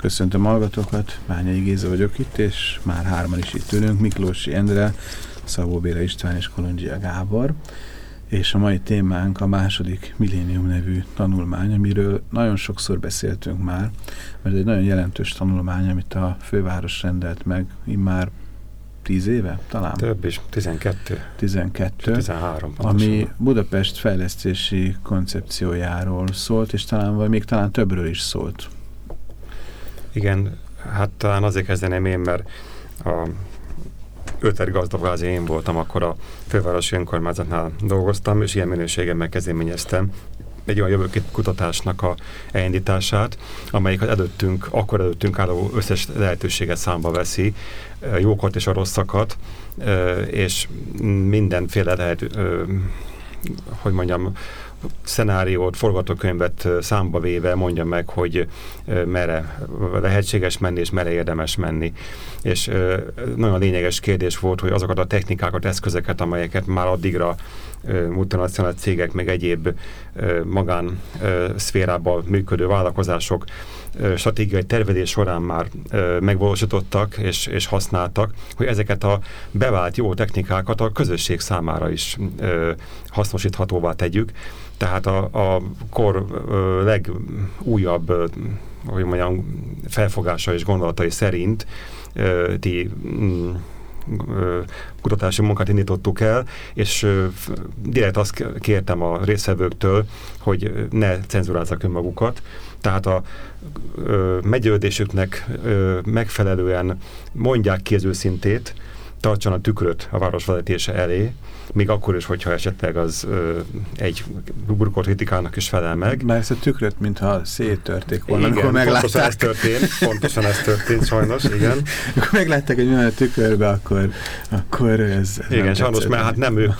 Köszöntöm hallgatókat, Bányai Géza vagyok itt, és már hárman is itt ülünk, Miklósi Endre, Szabó Béla István és Kolondzsia Gábor, és a mai témánk a második millénium nevű tanulmány, amiről nagyon sokszor beszéltünk már, mert egy nagyon jelentős tanulmány, amit a főváros rendelt meg immár tíz éve talán? Több is, 12. 12. 13 pontosan. Ami Budapest fejlesztési koncepciójáról szólt, és talán, vagy még talán többről is szólt. Igen, hát talán azért kezdeném én, mert a öter gazdagházi én voltam, akkor a fővárosi önkormányzatnál dolgoztam, és ilyen minőséggel kezdeményeztem egy olyan jövőkép kutatásnak a elindítását, amelyik az előttünk, akkor előttünk álló összes lehetőséget számba veszi, jókat és a rosszakat, és mindenféle lehet, hogy mondjam, szenáriót, forgatókönyvet számba véve mondja meg, hogy merre lehetséges menni, és merre érdemes menni. És nagyon lényeges kérdés volt, hogy azokat a technikákat, eszközöket, amelyeket már addigra multinacionális cégek, meg egyéb magán szférában működő vállalkozások stratégiai tervezés során már megvalósítottak és, és használtak, hogy ezeket a bevált jó technikákat a közösség számára is hasznosíthatóvá tegyük. Tehát a, a kor legújabb hogy mondjam, felfogása és gondolatai szerint ti mm, kutatási munkát indítottuk el, és direkt azt kértem a részvevőktől, hogy ne cenzurázzak önmagukat, tehát a meggyőződésüknek megfelelően mondják ki az őszintét, tartsanak tükröt a városvezetése elé, még akkor is, hogyha esetleg az ö, egy burkolt kritikának is felel meg. Már ezt a tükröt, mintha széttörték volna, igen, amikor meglátták. pontosan ez történt, pontosan ez történt sajnos, igen. Amikor meglátták egy olyan tükörbe, akkor, akkor ez, ez Igen, sajnos, mert hát nem ők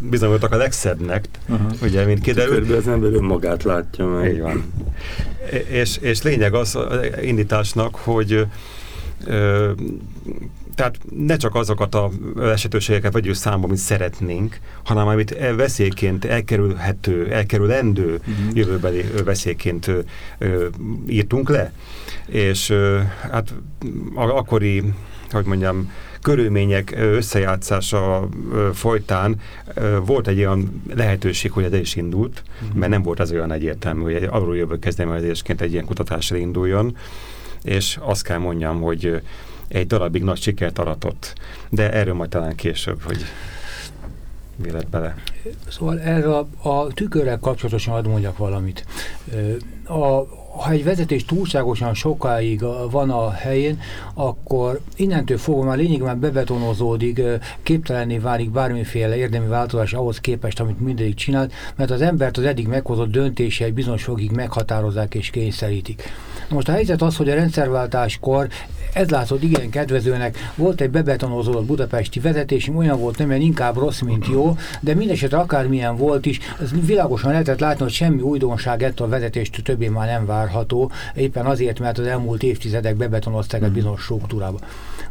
bizonyultak a legszebbnek, uh -huh. ugye, mint kiderült. Tükörbe az ember önmagát látja meg. Így van. És, és lényeg az indításnak, hogy ö, tehát ne csak azokat a esetőségeket vegyük számba, amit szeretnénk, hanem amit veszélyként elkerülhető, elkerülendő. -huh. jövőbeli veszélyként ö, írtunk le. És ö, hát akkori, hogy mondjam, körülmények összejátszása folytán volt egy olyan lehetőség, hogy ez is indult, mhm. mert nem volt az olyan egyértelmű, hogy egy arról jövő kezdeményezésként egy ilyen kutatásra induljon, és azt kell mondjam, hogy egy darabig nagy sikert aratott. De erről majd talán később, hogy mi bele. Szóval erre a, a tükörrel kapcsolatosan ad mondjak valamit. A, ha egy vezetés túlságosan sokáig van a helyén, akkor innentől fogva már lényegben bebetonozódik, képtelenné válik bármiféle érdemi változás ahhoz képest, amit mindig csinált, mert az embert az eddig meghozott döntései bizonyos fogig meghatározzák és kényszerítik. Most a helyzet az, hogy a rendszerváltáskor ez látszott igen kedvezőnek. Volt egy bebetonozódott budapesti vezetés, olyan volt nem, inkább rossz, mint jó, de mindesetre akármilyen volt is, ez világosan lehetett látni, hogy semmi újdonság ettől a vezetést többé már nem várható, éppen azért, mert az elmúlt évtizedek bebetonozták egy bizonyos struktúrába.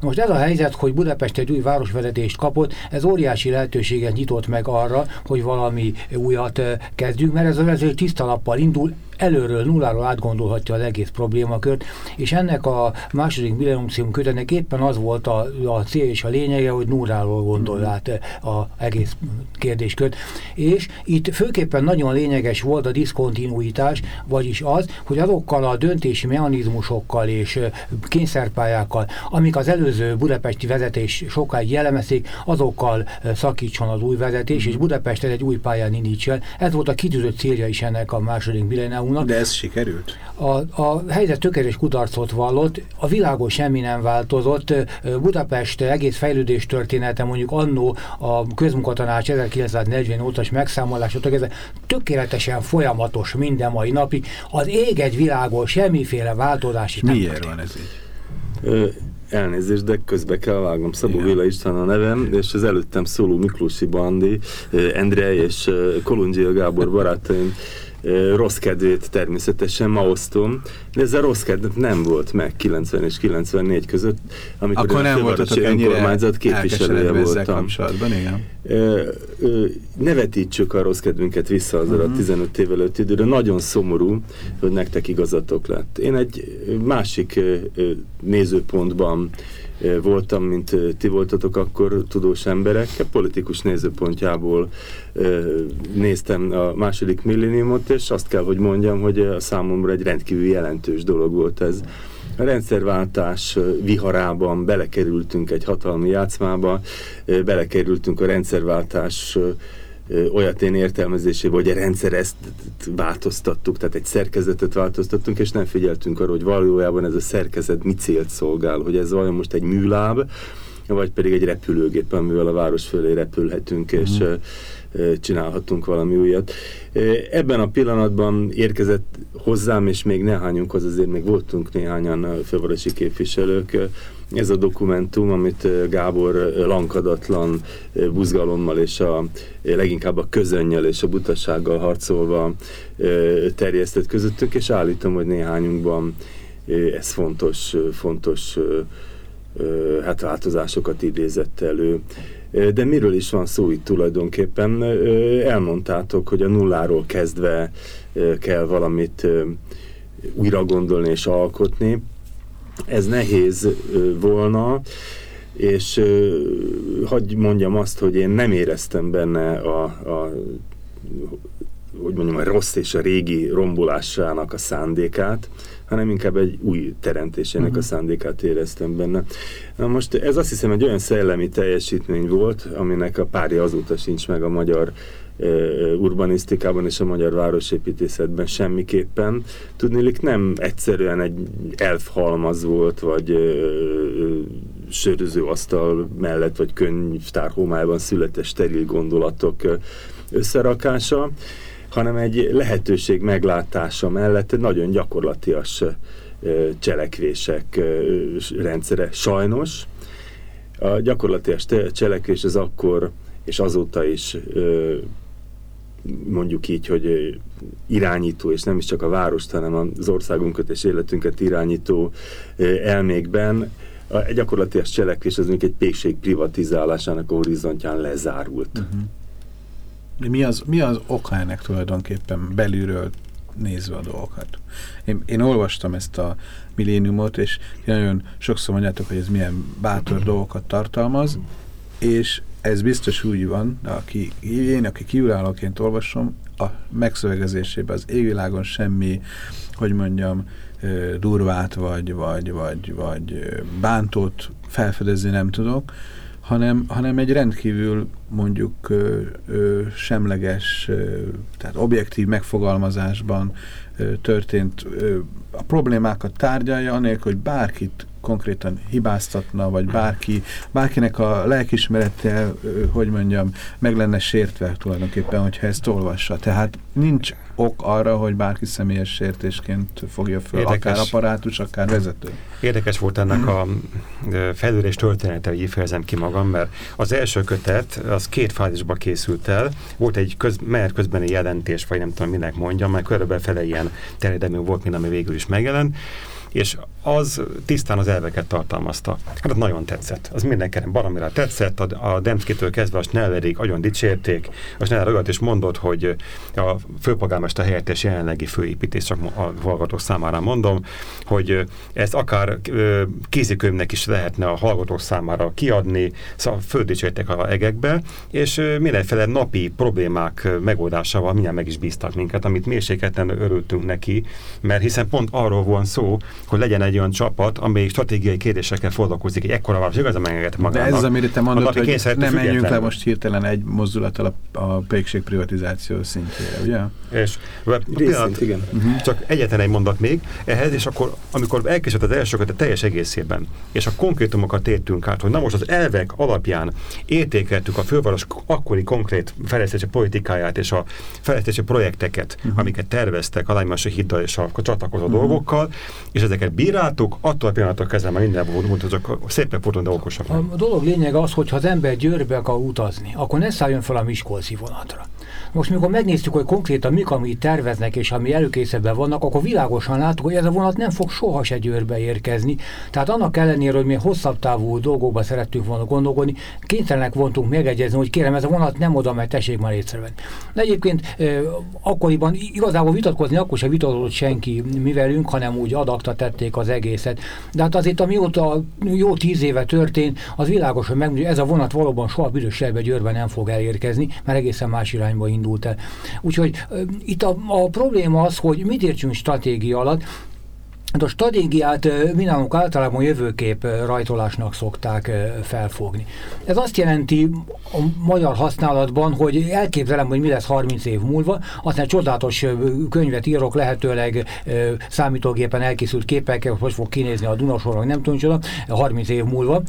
Most ez a helyzet, hogy Budapest egy új városvezetést kapott, ez óriási lehetőséget nyitott meg arra, hogy valami újat kezdjünk, mert ez a vezető tiszta lappal indul, előről, nulláról átgondolhatja az egész problémakört, és ennek a második millennium kötetnek éppen az volt a, a cél és a lényege, hogy nulláról gondol át az egész kérdéskört. És itt főképpen nagyon lényeges volt a diszkontinuitás, vagyis az, hogy azokkal a döntési mechanizmusokkal és kényszerpályákkal, amik az előző budapesti vezetés sokáig jellemezték, azokkal szakítson az új vezetés, és Budapestet egy új pályán indítsa. Ez volt a kitűzött célja is ennek a második millennium EU-nak. De ez sikerült? A, a helyzet tökéletes kudarcot vallott, a világon semmi nem változott, Budapest egész fejlődés története mondjuk annó a közmunkatanács 1940 óta megszámolásra ez tökéletesen folyamatos minden mai napig. Az ég egy világon semmiféle változás Miért van ez így? Elnézést, de közbe kell vágnom. Szabó Igen. Vila István a nevem, és az előttem szóló Miklósi Bandi, Endre és Kolundzsia Gábor barátaim rossz kedvét természetesen ma osztom, de ez a rossz kedv nem volt meg 90 és 94 között, amikor Akkor nem voltatok önkormányzat képviselője voltam. kapcsolatban, igen. Ne vetítsük a rossz kedvünket vissza azzal uh -huh. a 15 év előtt időre. Nagyon szomorú, hogy nektek igazatok lett. Én egy másik nézőpontban voltam, mint ti voltatok akkor tudós emberek. Politikus nézőpontjából néztem a második milléniumot, és azt kell, hogy mondjam, hogy a számomra egy rendkívül jelentős dolog volt ez. A rendszerváltás viharában belekerültünk egy hatalmi játszmába, belekerültünk a rendszerváltás olyat én értelmezésébe, hogy a rendszer ezt változtattuk, tehát egy szerkezetet változtattunk, és nem figyeltünk arra, hogy valójában ez a szerkezet mi célt szolgál, hogy ez vajon most egy műláb, vagy pedig egy repülőgép, amivel a város fölé repülhetünk, és uh-huh. csinálhatunk valami újat. Ebben a pillanatban érkezett hozzám, és még néhányunkhoz azért még voltunk néhányan fővárosi képviselők, ez a dokumentum, amit Gábor lankadatlan buzgalommal és a leginkább a közönnyel és a butasággal harcolva terjesztett közöttük, és állítom, hogy néhányunkban ez fontos, fontos hát változásokat idézett elő. De miről is van szó itt tulajdonképpen? Elmondtátok, hogy a nulláról kezdve kell valamit újra gondolni és alkotni ez nehéz volna, és hagyj mondjam azt, hogy én nem éreztem benne a, a hogy mondjam, a rossz és a régi rombolásának a szándékát, hanem inkább egy új teremtésének uh-huh. a mhm. szándékát éreztem benne. Na most ez azt hiszem egy olyan szellemi teljesítmény volt, aminek a párja azóta sincs meg a magyar urbanisztikában és a magyar városépítészetben semmiképpen. Tudnélik nem egyszerűen egy elfhalmaz volt, vagy ö, söröző asztal mellett, vagy könyvtár homályban született steril gondolatok összerakása, hanem egy lehetőség meglátása mellett egy nagyon gyakorlatias cselekvések rendszere. Sajnos a gyakorlatias cselekvés az akkor és azóta is mondjuk így, hogy irányító, és nem is csak a várost, hanem az országunkat és életünket irányító elmékben, a gyakorlatilag cselekvés az egy pékség privatizálásának a horizontján lezárult. Uh mhm. -huh. mi, az, mi az oka ennek tulajdonképpen belülről nézve a dolgokat? Én, én olvastam ezt a milléniumot, és nagyon sokszor mondjátok, hogy ez milyen bátor dolgokat tartalmaz, és ez biztos úgy van, aki, én, aki kívülállóként olvasom, a megszövegezésében az égvilágon semmi, hogy mondjam, durvát vagy, vagy, vagy, vagy bántót felfedezni nem tudok, hanem, hanem egy rendkívül mondjuk ö, ö, semleges, ö, tehát objektív megfogalmazásban ö, történt ö, a problémákat tárgyalja, anélkül, hogy bárkit konkrétan hibáztatna, vagy bárki, bárkinek a lelkismerete, hogy mondjam, meg lenne sértve tulajdonképpen, hogyha ezt olvassa. Tehát nincs ok arra, hogy bárki személyes sértésként fogja föl, Érdekes. akár apparátus, akár vezető. Érdekes volt ennek a fejlődés története, hogy így fejezem ki magam, mert az első kötet, az két fázisba készült el, volt egy köz, menet közbeni jelentés, vagy nem tudom, minek mondjam, mert körülbelül fele ilyen terjedelmű volt, mint ami végül is megjelent, és az tisztán az elveket tartalmazta. Hát nagyon tetszett. Az mindenkinek baromira tetszett, a, a Demszkitől kezdve a Snellerig nagyon dicsérték, a Schneller olyat is mondott, hogy a főpolgármester helyettes jelenlegi főépítés, csak a hallgatók számára mondom, hogy ezt akár kézikönyvnek is lehetne a hallgatók számára kiadni, szóval földicsértek a egekbe, és mindenféle napi problémák megoldásával mindjárt meg is bíztak minket, amit mélységeten örültünk neki, mert hiszen pont arról van szó, hogy legyen egy olyan csapat, amely stratégiai kérdésekkel foglalkozik, egy ekkora város igazán megengedhet magának. De ez, amit te mondod, hogy nem menjünk le most hirtelen egy mozdulattal a, a pékség privatizáció szintjére, ugye? És pillanat, igen. -huh. Csak egyetlen egy mondat még ehhez, és akkor, amikor elkészült az elsőket a teljes egészében, és a konkrétumokat értünk át, hogy na most az elvek alapján értékeltük a főváros akkori konkrét fejlesztési politikáját és a fejlesztési projekteket, uh -huh. amiket terveztek a Lájmási hiddal és a csatlakozó uh -huh. dolgokkal, és ez ezeket bíráltuk, attól a pillanattól kezdve már minden volt, csak szépen fordulni, de okosak. A dolog lényeg az, hogy ha az ember Győrbe akar utazni, akkor ne szálljon fel a Miskolci vonatra. Most, mikor megnéztük, hogy konkrétan mik, amit terveznek, és ami előkészebben vannak, akkor világosan láttuk, hogy ez a vonat nem fog soha se Győrbe érkezni. Tehát annak ellenére, hogy mi hosszabb távú dolgokba szerettünk volna gondolkodni, kénytelenek voltunk megegyezni, hogy kérem, ez a vonat nem oda, mert tessék már észrevenni. De egyébként e, akkoriban igazából vitatkozni, akkor sem vitatott senki mi velünk, hanem úgy adakta tették az egészet. De hát azért, amióta jó tíz éve történt, az világosan meg, hogy ez a vonat valóban soha büdös Győrben nem fog elérkezni, mert egészen más irányba indult el. Úgyhogy itt a, a probléma az, hogy mit értsünk stratégia alatt, Hát a stratégiát mi nálunk általában jövőkép rajtolásnak szokták felfogni. Ez azt jelenti a magyar használatban, hogy elképzelem, hogy mi lesz 30 év múlva, aztán csodálatos könyvet írok, lehetőleg számítógépen elkészült képekkel, hogy fog kinézni a Dunasornak, nem tudom csoda, 30 év múlva.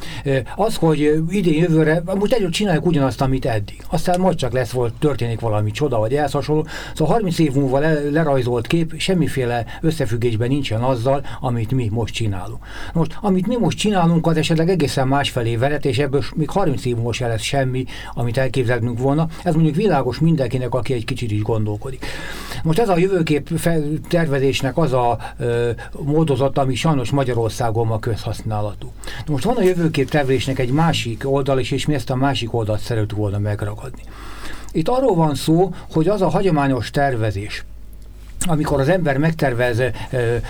Az, hogy idén jövőre, most együtt csináljuk ugyanazt, amit eddig. Aztán majd csak lesz, volt, történik valami csoda, vagy elszasonló. Szóval 30 év múlva le, lerajzolt kép semmiféle összefüggésben nincsen azzal, azzal, amit mi most csinálunk. Most, amit mi most csinálunk, az esetleg egészen másfelé velet, és ebből még 30 év most se lesz semmi, amit elképzelnünk volna. Ez mondjuk világos mindenkinek, aki egy kicsit is gondolkodik. Most ez a jövőkép tervezésnek az a ö, módozat, ami sajnos Magyarországon a közhasználatú. Most van a jövőkép tervezésnek egy másik oldal is, és mi ezt a másik oldalt szeretünk volna megragadni. Itt arról van szó, hogy az a hagyományos tervezés, amikor az ember megtervez ö,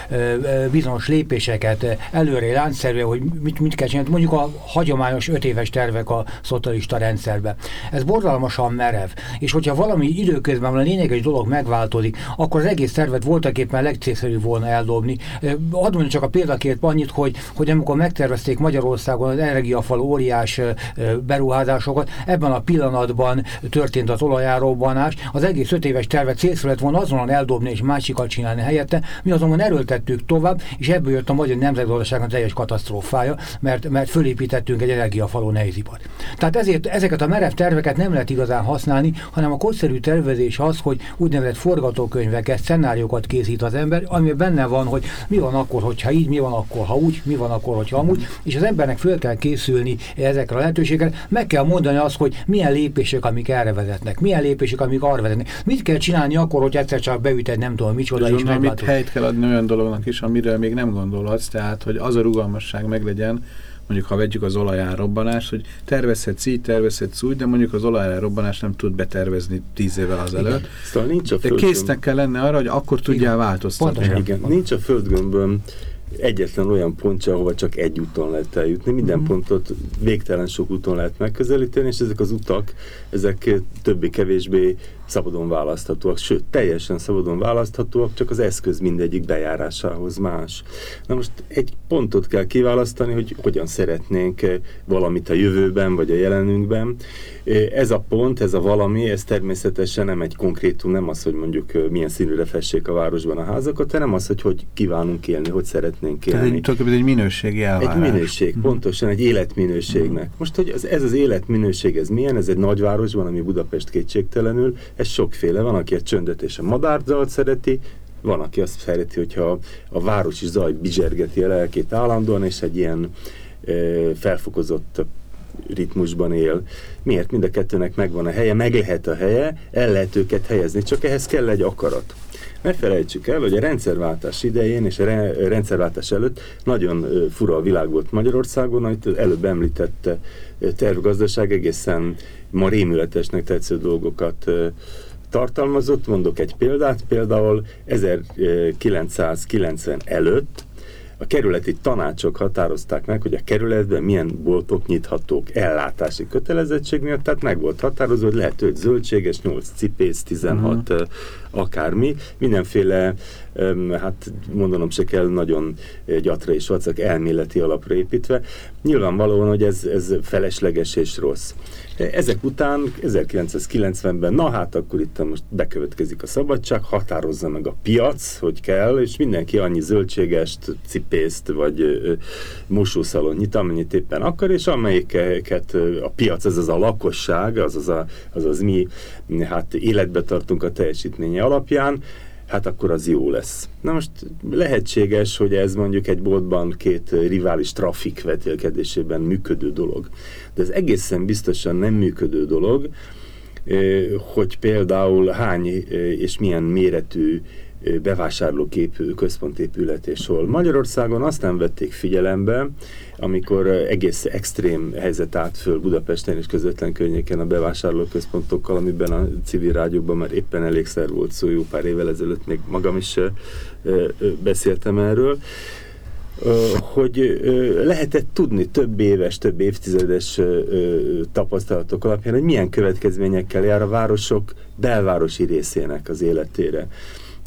ö, bizonyos lépéseket előre láncszerűen, hogy mit, mit kell csinálni, mondjuk a hagyományos öt éves tervek a szocialista rendszerben. Ez borzalmasan merev, és hogyha valami időközben a lényeges dolog megváltozik, akkor az egész tervet voltak éppen volna eldobni. Hadd mondjuk csak a példakért annyit, hogy, hogy amikor megtervezték Magyarországon az energiafal óriás beruházásokat, ebben a pillanatban történt az olajáróbanás, az egész öt éves tervet célszerű lett volna azonnal eldobni és másikat csinálni helyette. Mi azonban erőltettük tovább, és ebből jött a magyar nemzetgazdaságnak teljes katasztrófája, mert, mert fölépítettünk egy energiafaló nehézipart. Tehát ezért ezeket a merev terveket nem lehet igazán használni, hanem a korszerű tervezés az, hogy úgynevezett forgatókönyveket, szenáriókat készít az ember, ami benne van, hogy mi van akkor, hogyha így, mi van akkor, ha úgy, mi van akkor, hogyha amúgy, és az embernek föl kell készülni ezekre a lehetőségekre, meg kell mondani azt, hogy milyen lépések, amik erre vezetnek, milyen lépések, amik arra vezetnek. Mit kell csinálni akkor, hogy egyszer csak beüt egy nem nem tudom micsoda is Mit helyt kell adni olyan dolognak is, amire még nem gondolhatsz, tehát hogy az a rugalmasság meglegyen, mondjuk ha vegyük az olajárobbanást, hogy tervezhetsz így, tervezhetsz úgy, de mondjuk az olajárobbanást nem tud betervezni tíz évvel azelőtt. Szóval nincs a de késznek kell lenni arra, hogy akkor tudjál változtatni. Igen. Igen. Nincs a földgömbön egyetlen olyan pontja, ahova csak egy úton lehet eljutni. Minden mm. pontot végtelen sok úton lehet megközelíteni, és ezek az utak, ezek többé-kevésbé szabadon választhatóak, sőt, teljesen szabadon választhatóak, csak az eszköz mindegyik bejárásához más. Na most egy pontot kell kiválasztani, hogy hogyan szeretnénk valamit a jövőben, vagy a jelenünkben. Ez a pont, ez a valami, ez természetesen nem egy konkrétum, nem az, hogy mondjuk milyen színűre fessék a városban a házakat, hanem az, hogy hogy kívánunk élni, hogy szeretnénk élni. Tehát egy, egy minőségi elvárás. Egy minőség, mm. pontosan egy életminőségnek. Mm. Most, hogy az, ez az életminőség, ez milyen? Ez egy nagyvárosban, ami Budapest kétségtelenül, ez sokféle. Van, aki a csöndet és a madárzalt szereti, van, aki azt szereti, hogyha a városi zaj bizsergeti a lelkét állandóan, és egy ilyen e, felfokozott ritmusban él. Miért? Mind a kettőnek megvan a helye, meg lehet a helye, el lehet őket helyezni, csak ehhez kell egy akarat. Ne felejtsük el, hogy a rendszerváltás idején és a rendszerváltás előtt nagyon fura a világ volt Magyarországon, amit előbb említette tervgazdaság egészen ma rémületesnek tetsző dolgokat tartalmazott. Mondok egy példát, például 1990 előtt a kerületi tanácsok határozták meg, hogy a kerületben milyen boltok nyithatók ellátási kötelezettség miatt, tehát meg volt határozva, hogy lehet, hogy zöldséges, 8 cipész, 16 uh-huh. akármi, mindenféle, hát mondanom se kell, nagyon gyatra és vacak elméleti alapra építve. Nyilvánvalóan, hogy ez, ez felesleges és rossz. Ezek után 1990-ben, na hát akkor itt most bekövetkezik a szabadság, határozza meg a piac, hogy kell, és mindenki annyi zöldségest, cipészt, vagy mosószalon nyit, amennyit éppen akar, és amelyiket a piac, ez az a lakosság, az az, a, az, az mi hát életbe tartunk a teljesítménye alapján, hát akkor az jó lesz. Na most lehetséges, hogy ez mondjuk egy boltban két rivális trafik vetélkedésében működő dolog. De ez egészen biztosan nem működő dolog, hogy például hány és milyen méretű bevásárlóképű központépület és hol. Magyarországon azt nem vették figyelembe, amikor egész extrém helyzet állt föl Budapesten és közvetlen környéken a bevásárlóközpontokkal, amiben a civil rádióban már éppen elégszer volt szó, jó pár évvel ezelőtt még magam is beszéltem erről hogy lehetett tudni több éves, több évtizedes tapasztalatok alapján, hogy milyen következményekkel jár a városok belvárosi részének az életére.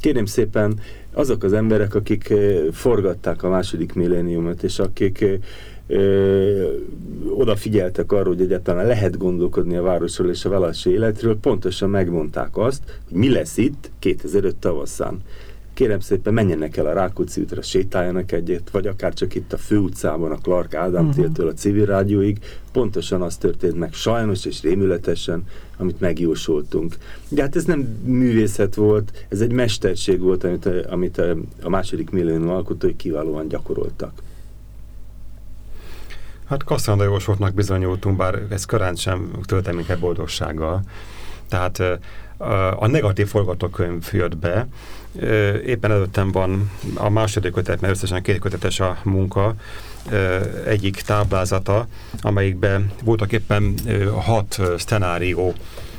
Kérem szépen, azok az emberek, akik forgatták a második milléniumot, és akik ö, odafigyeltek arra, hogy egyáltalán lehet gondolkodni a városról és a városi életről, pontosan megmondták azt, hogy mi lesz itt 2005 tavaszán kérem szépen menjenek el a Rákóczi útra, sétáljanak egyet, vagy akár csak itt a főutcában, a Clark Ádám uh-huh. tértől a civil rádióig, pontosan az történt meg sajnos és rémületesen, amit megjósoltunk. De hát ez nem művészet volt, ez egy mesterség volt, amit, a, amit a, a második millénium alkotói kiválóan gyakoroltak. Hát Kasszanda jósoltnak bizonyultunk, bár ez korán sem töltem minket boldogsággal. Tehát a negatív forgatókönyv jött be. Éppen előttem van a második kötet, mert összesen két kötetes a munka, egyik táblázata, amelyikben voltak éppen hat szenárió.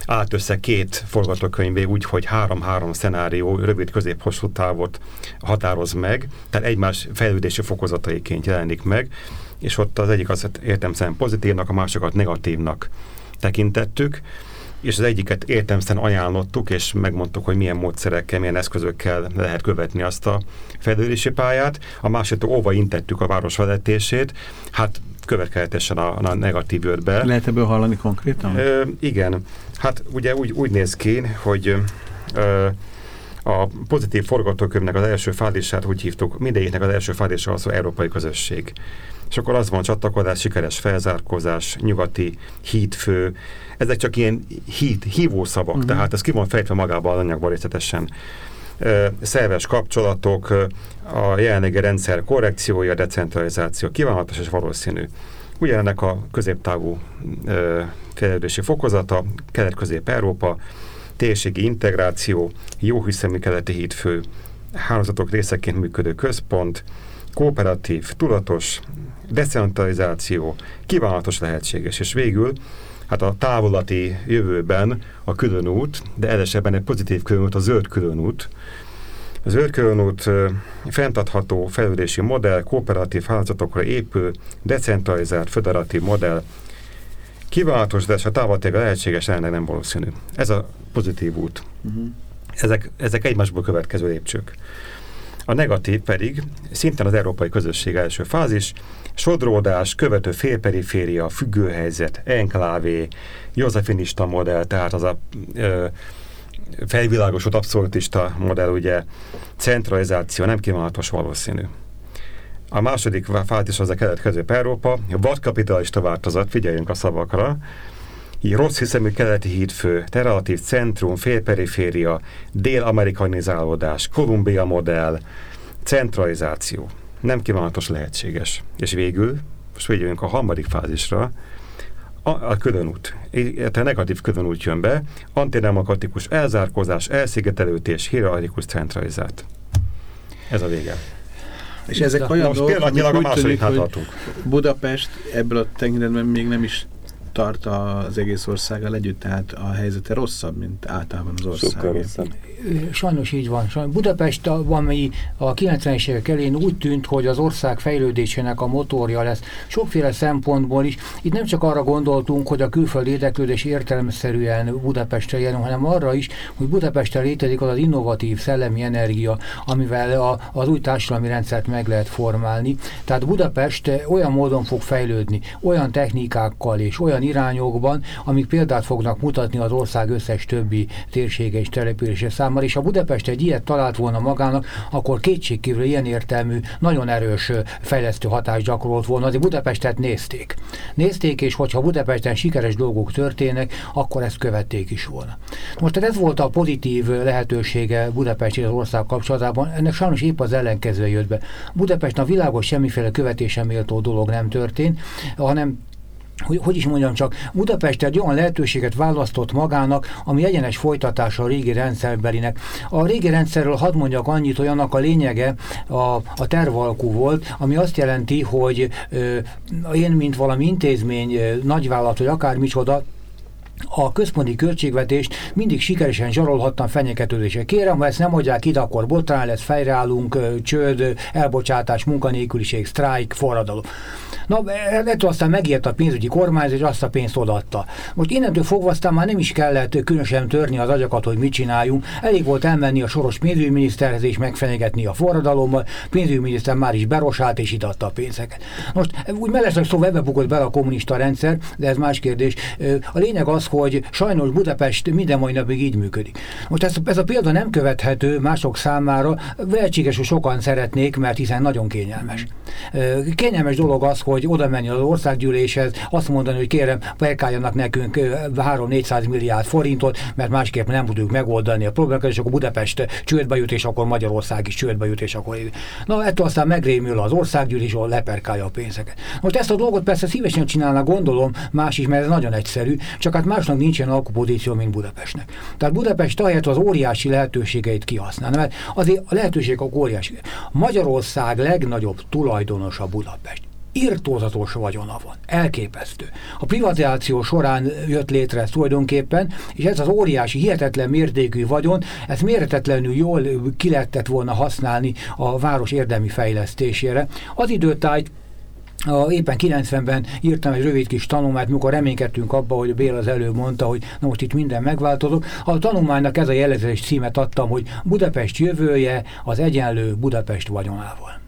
Állt össze két forgatókönyvé úgy, hogy három-három szenárió rövid közép-hosszú távot határoz meg, tehát egymás fejlődési fokozataiként jelenik meg, és ott az egyik az értem szerint pozitívnak, a másikat negatívnak tekintettük, és az egyiket értelmszerűen ajánlottuk, és megmondtuk, hogy milyen módszerekkel, milyen eszközökkel lehet követni azt a fejlődési pályát. A másiktól óva intettük a város vezetését, hát következetesen a, a negatív jött be. Lehet ebből hallani konkrétan? Ö, igen. Hát ugye úgy, úgy néz ki, hogy ö, a pozitív forgatókönyvnek az első fázisát úgy hívtuk, mindegyiknek az első fázisa az, az európai közösség. És akkor az van csatlakozás, sikeres felzárkózás, nyugati hídfő, ezek csak ilyen híd, hívószavak, uh-huh. tehát ez ki van fejtve magában az anyagban részletesen. Szerves kapcsolatok, a jelenlegi rendszer korrekciója, decentralizáció, kívánatos és valószínű. Ugyanennek a középtávú fejlődési fokozata, Kelet-Közép-Európa, térségi integráció, jóhiszemű keleti hídfő, hálózatok részeként működő központ, kooperatív, tudatos, decentralizáció, kívánatos lehetséges, és végül hát a távolati jövőben a különút, de edesebben egy pozitív különút, a zöld különút. A zöld különút fenntartható fejlődési modell, kooperatív hálózatokra épül, decentralizált, federatív modell, kívánatos, de a távolték lehetséges, ennek nem valószínű. Ez a pozitív út. Uh-huh. Ezek, ezek egymásból következő lépcsők. A negatív pedig szintén az európai közösség első fázis, sodródás, követő félperiféria, függőhelyzet, enklávé, józsefinista modell, tehát az a ö, felvilágosult abszolutista modell, ugye centralizáció nem kívánatos valószínű. A második fázis az a kelet-közép-európa, vadkapitalista változat, figyeljünk a szavakra, rossz hiszemű keleti hídfő, relatív centrum, félperiféria, dél-amerikanizálódás, Kolumbia modell, centralizáció. Nem kívánatos lehetséges. És végül, most figyeljünk a harmadik fázisra, a, a különút. A negatív különút jön be, antidemokratikus elzárkózás, elszigetelődés, hierarchikus centralizált. Ez a vége. És ezek olyan dolgok, amik úgy tűnik, hogy Budapest ebből a tekintetben még nem is tart az egész országgal együtt, tehát a helyzete rosszabb, mint általában az ország. Sokkal rosszabb. Sajnos így van. Sajnos Budapest, ami a 90-es évek elén úgy tűnt, hogy az ország fejlődésének a motorja lesz, sokféle szempontból is. Itt nem csak arra gondoltunk, hogy a külföldi érdeklődés értelemszerűen Budapestre jön, hanem arra is, hogy Budapesten létezik az az innovatív szellemi energia, amivel a, az új társadalmi rendszert meg lehet formálni. Tehát Budapest olyan módon fog fejlődni, olyan technikákkal és olyan irányokban, amik példát fognak mutatni az ország összes többi térsége és települése számára, és ha Budapest egy ilyet talált volna magának, akkor kétségkívül ilyen értelmű, nagyon erős fejlesztő hatást gyakorolt volna. Azért Budapestet nézték. Nézték, és hogyha Budapesten sikeres dolgok történnek, akkor ezt követték is volna. Most ez volt a pozitív lehetősége Budapest és az ország kapcsolatában, ennek sajnos épp az ellenkező jött be. Budapest a világos semmiféle követésem méltó dolog nem történt, hanem hogy, hogy is mondjam csak, Budapest egy olyan lehetőséget választott magának, ami egyenes folytatása a régi rendszerbelinek. A régi rendszerről hadd mondjak annyit, hogy annak a lényege a, a tervalkú volt, ami azt jelenti, hogy ö, én, mint valami intézmény, ö, nagyvállalat, vagy akármicsoda, a központi költségvetést mindig sikeresen zsarolhattam fenyegetőzése. Kérem, ha ezt nem adják ide, akkor botrán lesz, fejreállunk, csőd, elbocsátás, munkanélküliség, sztrájk, forradalom. Na, ettől aztán megért a pénzügyi kormányzat, és azt a pénzt odaadta. Most innentől fogva aztán már nem is kellett különösen törni az agyakat, hogy mit csináljunk. Elég volt elmenni a soros pénzügyminiszterhez és megfenyegetni a forradalommal. Pénzügyminiszter már is berosált és adta a pénzeket. Most úgy mellesleg szóval ebbe bukott bele a kommunista rendszer, de ez más kérdés. A lényeg az, hogy sajnos Budapest minden mai napig így működik. Most ez, ez a példa nem követhető mások számára, lehetséges, hogy sokan szeretnék, mert hiszen nagyon kényelmes. Kényelmes dolog az, hogy oda menni az országgyűléshez, azt mondani, hogy kérem, perkáljanak nekünk 3-400 milliárd forintot, mert másképp nem tudjuk megoldani a problémákat, és akkor Budapest csődbe jut, és akkor Magyarország is csődbe jut, és akkor... Na, ettől aztán megrémül az országgyűlés, ahol leperkálja a pénzeket. Most ezt a dolgot persze szívesen csinálna, gondolom, más is, mert ez nagyon egyszerű, csak hát másnak nincsen alkupozíció, mint Budapestnek. Tehát Budapest ahelyett az óriási lehetőségeit kihasználna, mert azért a lehetőségek óriási. Magyarország legnagyobb tulajdonosa Budapest irtózatos vagyona van. Elképesztő. A privatizáció során jött létre ez tulajdonképpen, és ez az óriási, hihetetlen mértékű vagyon, ezt méretetlenül jól ki lehetett volna használni a város érdemi fejlesztésére. Az időtájt a, éppen 90-ben írtam egy rövid kis tanulmányt, mikor reménykedtünk abba, hogy Bél az előbb mondta, hogy na most itt minden megváltozott. A tanulmánynak ez a jelezés címet adtam, hogy Budapest jövője az egyenlő Budapest vagyonával.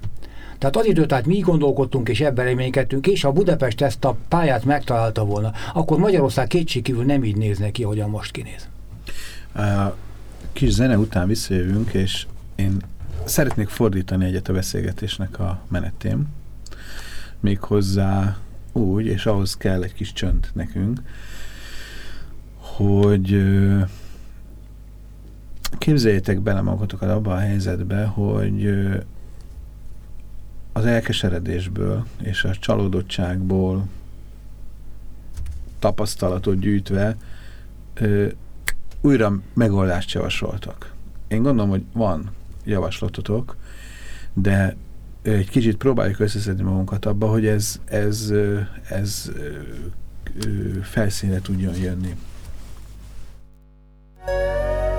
Tehát az időt, tehát mi gondolkodtunk és ebben reménykedtünk, és ha Budapest ezt a pályát megtalálta volna, akkor Magyarország kétségkívül nem így nézne ki, ahogyan most kinéz. Kis zene után visszajövünk, és én szeretnék fordítani egyet a beszélgetésnek a menetén méghozzá úgy, és ahhoz kell egy kis csönd nekünk, hogy képzeljétek bele magatokat abba a helyzetbe, hogy az elkeseredésből és a csalódottságból tapasztalatot gyűjtve újra megoldást javasoltak. Én gondolom, hogy van javaslatotok, de egy kicsit próbáljuk összeszedni magunkat abba, hogy ez, ez, ez, felszínre tudjon jönni. ismét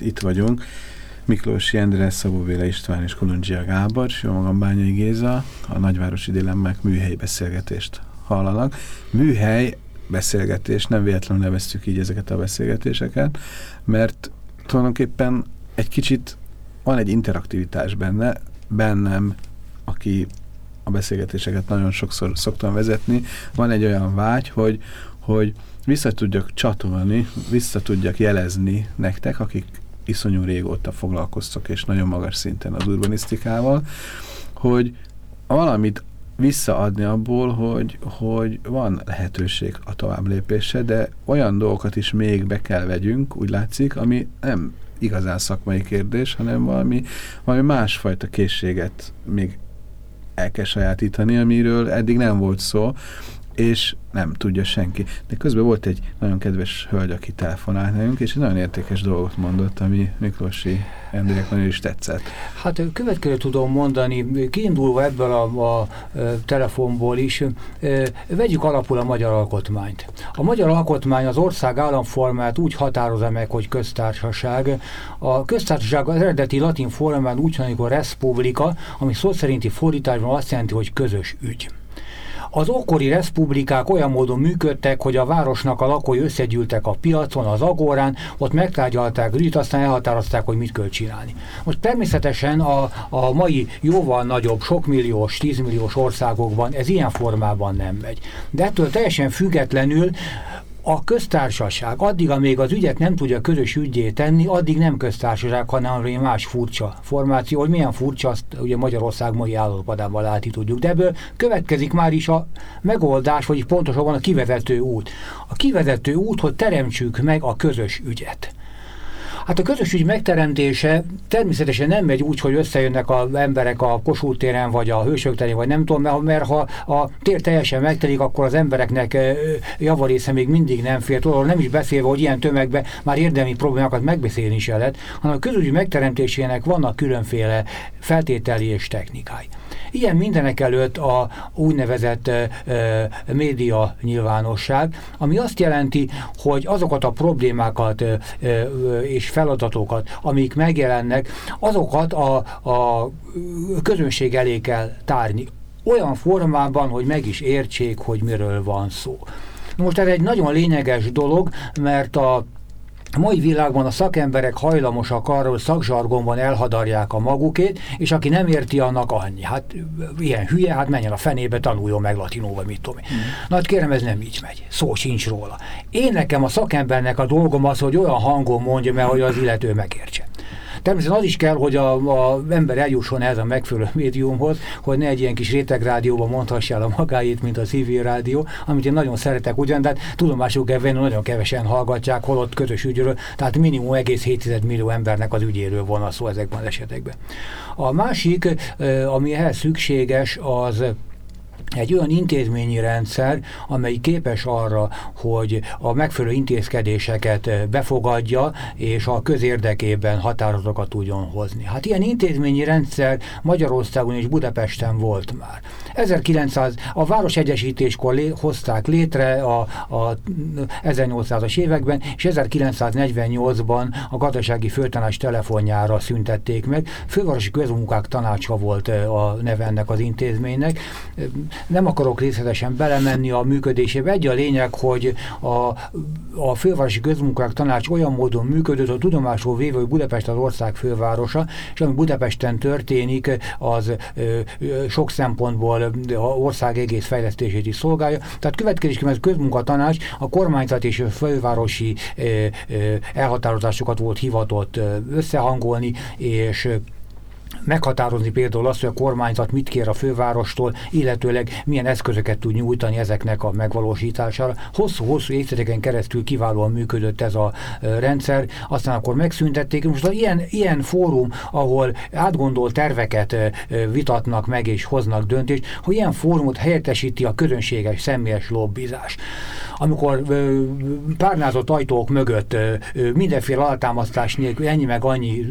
itt vagyunk. Miklós Endre, Szabó Béla István és Kolundzsia Gábor, és jó magam Bányai Géza, a nagyvárosi dilemmák műhelyi beszélgetést hallanak. Műhely beszélgetés, nem véletlenül neveztük így ezeket a beszélgetéseket, mert tulajdonképpen egy kicsit van egy interaktivitás benne, bennem, aki a beszélgetéseket nagyon sokszor szoktam vezetni, van egy olyan vágy, hogy, hogy vissza tudjak csatolni, vissza tudjak jelezni nektek, akik iszonyú régóta foglalkoztok, és nagyon magas szinten az urbanisztikával, hogy valamit visszaadni abból, hogy, hogy van lehetőség a tovább lépésre, de olyan dolgokat is még be kell vegyünk, úgy látszik, ami nem igazán szakmai kérdés, hanem valami, valami másfajta készséget még el kell sajátítani, amiről eddig nem volt szó, és nem tudja senki. De közben volt egy nagyon kedves hölgy, aki telefonált nekünk, és egy nagyon értékes dolgot mondott, ami Miklósi Endrének nagyon is tetszett. Hát következő tudom mondani, kiindulva ebből a, a, a telefonból is, vegyük alapul a magyar alkotmányt. A magyar alkotmány az ország államformát úgy határozza meg, hogy köztársaság. A köztársaság az eredeti latin formán úgy hangzik, hogy respublika, ami szó szerinti fordításban azt jelenti, hogy közös ügy. Az ókori reszpublikák olyan módon működtek, hogy a városnak a lakói összegyűltek a piacon, az agórán, ott megtárgyalták ügyt, aztán elhatározták, hogy mit kell csinálni. Most természetesen a, a mai jóval nagyobb, sokmilliós, tízmilliós országokban ez ilyen formában nem megy. De ettől teljesen függetlenül a köztársaság, addig, amíg az ügyet nem tudja közös ügyé tenni, addig nem köztársaság, hanem egy más furcsa formáció, hogy milyen furcsa, azt ugye Magyarország mai állapotában látni tudjuk. De ebből következik már is a megoldás, vagy pontosabban a kivezető út. A kivezető út, hogy teremtsük meg a közös ügyet. Hát a közös ügy megteremtése természetesen nem megy úgy, hogy összejönnek az emberek a Kossuth téren, vagy a Hősök terén, vagy nem tudom, mert, ha a tér teljesen megtelik, akkor az embereknek javarésze még mindig nem fér. Tudod, nem is beszélve, hogy ilyen tömegben már érdemi problémákat megbeszélni is lehet, hanem a közös megteremtésének vannak különféle feltételi és technikái. Ilyen mindenek előtt a úgynevezett e, média nyilvánosság, ami azt jelenti, hogy azokat a problémákat e, e, és feladatokat, amik megjelennek, azokat a, a közönség elé kell tárni. Olyan formában, hogy meg is értsék, hogy miről van szó. Most ez egy nagyon lényeges dolog, mert a a mai világban a szakemberek hajlamosak arra, hogy szakzsargonban elhadarják a magukét, és aki nem érti, annak annyi. Hát ilyen hülye, hát menjen a fenébe, tanuljon meg latinul, vagy mit tudom én. Mm. Na hát kérem, ez nem így megy. Szó sincs róla. Én nekem a szakembernek a dolgom az, hogy olyan hangon mondja, mert hogy az illető megértse. Természetesen az is kell, hogy a, a ember eljusson ez a megfelelő médiumhoz, hogy ne egy ilyen kis rétegrádióban mondhassa el a magáit, mint a civil rádió, amit én nagyon szeretek ugyan, de hát tudomásul kell venni, nagyon kevesen hallgatják, holott kötös ügyről, tehát minimum egész 7 millió embernek az ügyéről volna szó ezekben az esetekben. A másik, ami ehhez szükséges, az egy olyan intézményi rendszer, amely képes arra, hogy a megfelelő intézkedéseket befogadja, és a közérdekében határozatokat tudjon hozni. Hát ilyen intézményi rendszer Magyarországon és Budapesten volt már. 1900, a városegyesítéskor lé, hozták létre a, a 1800-as években, és 1948-ban a gazdasági főtanács telefonjára szüntették meg. Fővárosi közmunkák tanácsa volt a neve ennek az intézménynek nem akarok részletesen belemenni a működésébe. Egy a lényeg, hogy a, a fővárosi közmunkák tanács olyan módon működött, hogy tudomásul véve, hogy Budapest az ország fővárosa, és ami Budapesten történik, az ö, ö, sok szempontból a ország egész fejlesztését is szolgálja. Tehát következésképpen a közmunkatanács a kormányzat és a fővárosi ö, ö, elhatározásokat volt hivatott összehangolni, és meghatározni például azt, hogy a kormányzat mit kér a fővárostól, illetőleg milyen eszközöket tud nyújtani ezeknek a megvalósítására. Hosszú-hosszú évtizedeken keresztül kiválóan működött ez a rendszer, aztán akkor megszüntették. Most az ilyen, ilyen fórum, ahol átgondolt terveket vitatnak meg és hoznak döntést, hogy ilyen fórumot helyettesíti a közönséges személyes lobbizás. Amikor párnázott ajtók mögött mindenféle altámasztás nélkül ennyi meg annyi,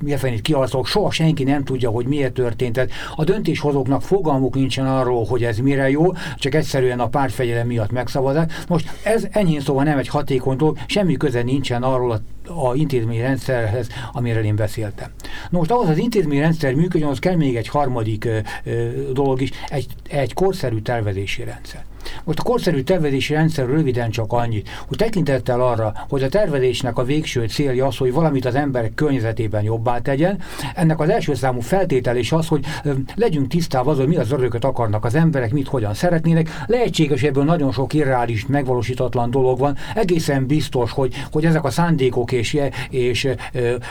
mindenféle kialszok, soha senki nem tudja, hogy miért történt. Tehát a döntéshozóknak fogalmuk nincsen arról, hogy ez mire jó, csak egyszerűen a pártfegyelem miatt megszavazás. Most ez ennyi szóval nem egy hatékony dolog, semmi köze nincsen arról a a intézményrendszerhez, amiről én beszéltem. Na most ahhoz az intézményrendszer működjön, ahhoz kell még egy harmadik ö, ö, dolog is, egy, egy korszerű tervezési rendszer. Most a korszerű tervezési rendszer röviden csak annyit, hogy tekintettel arra, hogy a tervezésnek a végső célja az, hogy valamit az emberek környezetében jobbá tegyen, ennek az első számú feltétel is az, hogy ö, legyünk tisztában az, hogy mi az örököt akarnak az emberek, mit hogyan szeretnének. Lehetséges, ebből nagyon sok irreális, megvalósítatlan dolog van. Egészen biztos, hogy, hogy ezek a szándékok és, és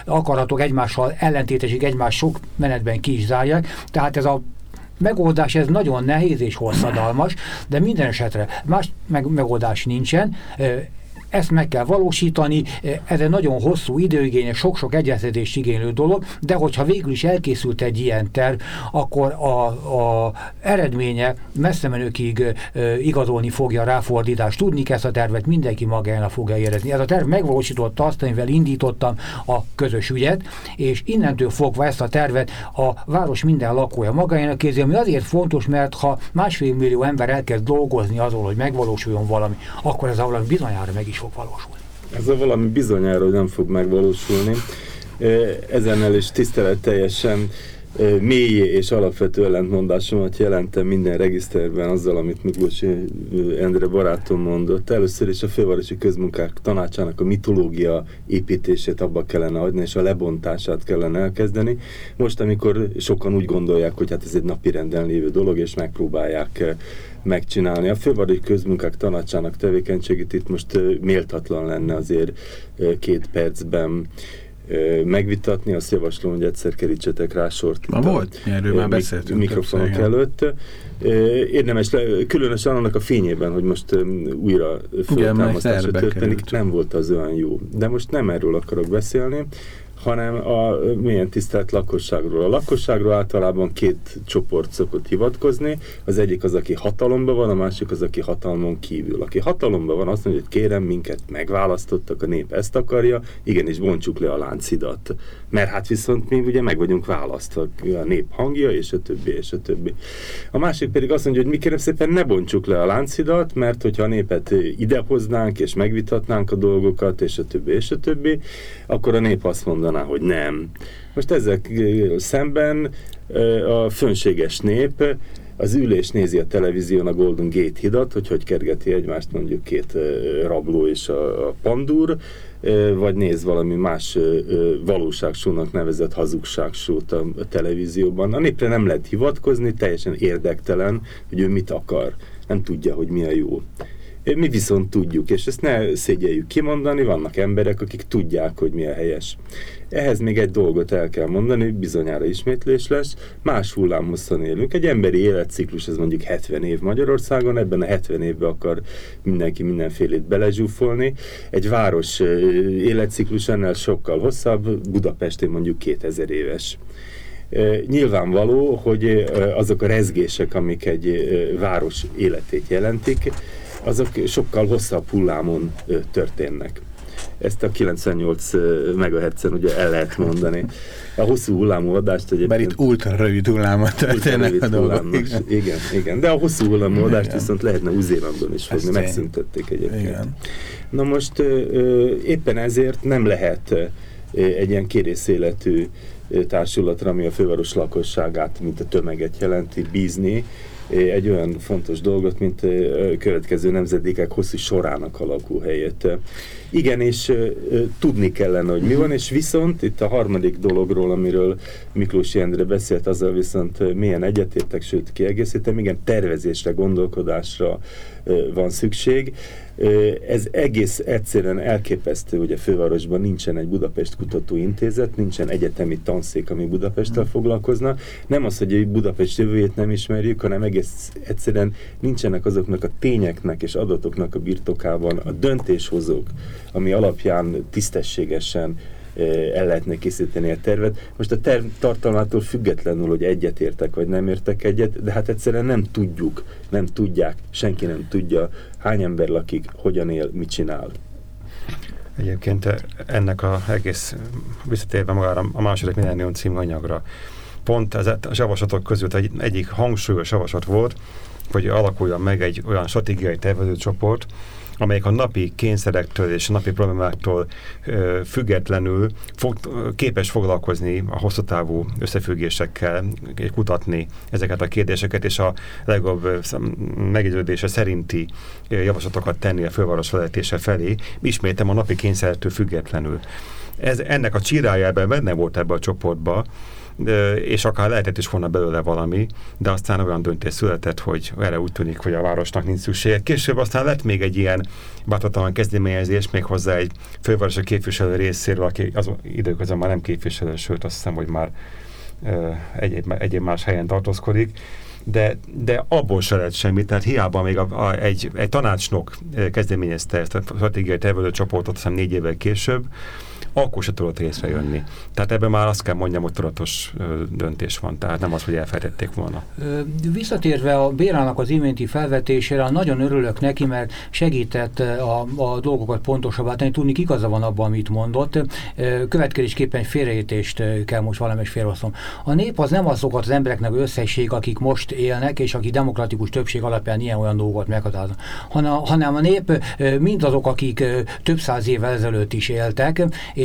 akaratok egymással ellentétesik, egymás sok menetben ki is zárják. Tehát ez a megoldás ez nagyon nehéz és hosszadalmas, de minden esetre más meg, megoldás nincsen ezt meg kell valósítani, ez egy nagyon hosszú időigényes, sok-sok egyeztetés igénylő dolog, de hogyha végül is elkészült egy ilyen terv, akkor a, a eredménye messze menőkig e, igazolni fogja a ráfordítást. Tudni kell ezt a tervet, mindenki magának fogja érezni. Ez a terv megvalósította azt, amivel indítottam a közös ügyet, és innentől fogva ezt a tervet a város minden lakója magának kézi, ami azért fontos, mert ha másfél millió ember elkezd dolgozni azon, hogy megvalósuljon valami, akkor ez valami bizonyára meg is fog valósulni. Ez a valami bizonyára nem fog megvalósulni. Ezennel is tiszteletteljesen mély és alapvető ellentmondásomat jelentem minden regiszterben azzal, amit Miklós Endre barátom mondott. Először is a fővárosi közmunkák tanácsának a mitológia építését abba kellene adni, és a lebontását kellene elkezdeni. Most, amikor sokan úgy gondolják, hogy hát ez egy napi renden lévő dolog, és megpróbálják megcsinálni. A fővárosi közmunkák tanácsának tevékenységét itt most méltatlan lenne azért két percben megvitatni, azt javaslom, hogy egyszer kerítsetek rá sort. Ma volt, erről már beszéltünk. Mikrofonok előtt. Érdemes, le, különösen annak a fényében, hogy most újra föltámasztásra történik, nem volt az olyan jó. De most nem erről akarok beszélni, hanem a milyen tisztelt lakosságról. A lakosságról általában két csoport szokott hivatkozni, az egyik az, aki hatalomban van, a másik az, aki hatalmon kívül. Aki hatalomban van, azt mondja, hogy kérem, minket megválasztottak, a nép ezt akarja, igenis bontsuk le a láncidat. Mert hát viszont mi ugye meg vagyunk választva, a nép hangja, és a többi, és a többi. A másik pedig azt mondja, hogy mi kérem szépen ne bontsuk le a láncidat, mert hogyha a népet idehoznánk, és megvitatnánk a dolgokat, és a többi, és a többi, akkor a nép azt mondaná, mondaná, hogy nem. Most ezek szemben a fönséges nép az ülés nézi a televízión a Golden Gate hidat, hogy hogy kergeti egymást mondjuk két rabló és a, a pandúr, vagy néz valami más valóságsónak nevezett hazugságsót a, televízióban. A népre nem lehet hivatkozni, teljesen érdektelen, hogy ő mit akar. Nem tudja, hogy mi a jó. Mi viszont tudjuk, és ezt ne szégyeljük kimondani, vannak emberek, akik tudják, hogy mi a helyes. Ehhez még egy dolgot el kell mondani, bizonyára ismétlés lesz, más hullámhosszan élünk. Egy emberi életciklus, ez mondjuk 70 év Magyarországon, ebben a 70 évben akar mindenki mindenfélét belezsúfolni. Egy város életciklus ennél sokkal hosszabb, Budapestén mondjuk 2000 éves. Nyilvánvaló, hogy azok a rezgések, amik egy város életét jelentik, azok sokkal hosszabb hullámon történnek. Ezt a 98 MHz-en ugye el lehet mondani. A hosszú hullámú adást egyébként... Mert itt ultra rövid hullámot történnek a dolgok. Igen. igen, igen. De a hosszú hullámú adást igen. viszont lehetne Új-Zélandon is fogni, megszüntették egyébként. Igen. Na most éppen ezért nem lehet egy ilyen kérészéletű társulatra, ami a főváros lakosságát, mint a tömeget jelenti, bízni, egy olyan fontos dolgot, mint a következő nemzedékek hosszú sorának a lakóhelyét. Igen, és tudni kellene, hogy mi van, és viszont itt a harmadik dologról, amiről Miklós Jendre beszélt, azzal viszont milyen egyetértek, sőt kiegészítem, igen, tervezésre, gondolkodásra van szükség. Ez egész egyszerűen elképesztő, hogy a fővárosban nincsen egy Budapest Kutatóintézet, nincsen egyetemi tanszék, ami Budapesttel foglalkozna. Nem az, hogy Budapest jövőjét nem ismerjük, hanem egész egyszerűen nincsenek azoknak a tényeknek és adatoknak a birtokában a döntéshozók, ami alapján tisztességesen el lehetne készíteni a tervet. Most a terv tartalmától függetlenül, hogy egyet értek vagy nem értek egyet, de hát egyszerűen nem tudjuk, nem tudják, senki nem tudja, hány ember lakik, hogyan él, mit csinál. Egyébként ennek a egész visszatérve magára a második millennium című anyagra, pont ez a javaslatok között egy, egyik hangsúlyos javaslat volt, hogy alakuljon meg egy olyan stratégiai tervezőcsoport, amelyek a napi kényszerektől és a napi problémáktól függetlenül képes foglalkozni a hosszú távú összefüggésekkel, kutatni ezeket a kérdéseket, és a legjobb meggyőződése szerinti javaslatokat tenni a főváros vezetése felé, ismétem a napi kényszerettől függetlenül. Ez, ennek a csirájában benne volt ebbe a csoportba, és akár lehetett is volna belőle valami, de aztán olyan döntés született, hogy erre úgy tűnik, hogy a városnak nincs szüksége. Később aztán lett még egy ilyen bátortalan kezdeményezés, még egy fővárosi képviselő részéről, aki az időközben már nem képviselő, sőt azt hiszem, hogy már egyéb, egyéb más helyen tartózkodik, de, de abból se lett semmi, tehát hiába még a, a, egy, egy tanácsnok kezdeményezte ezt a stratégiai tervelő csoportot, aztán négy évvel később, akkor se tudott részre jönni. Tehát ebben már azt kell mondjam, hogy tudatos döntés van, tehát nem az, hogy elfelejtették volna. Visszatérve a Bérának az iménti felvetésére, nagyon örülök neki, mert segített a, a dolgokat pontosabbá tenni. Tudni igaza van abban, amit mondott. Következésképpen félreértést kell most valamelyik félrehoznom. A nép az nem azokat az embereknek összesség, akik most élnek, és akik demokratikus többség alapján ilyen-olyan dolgokat meghatároznak, hanem, hanem a nép mind azok, akik több száz évvel ezelőtt is éltek, és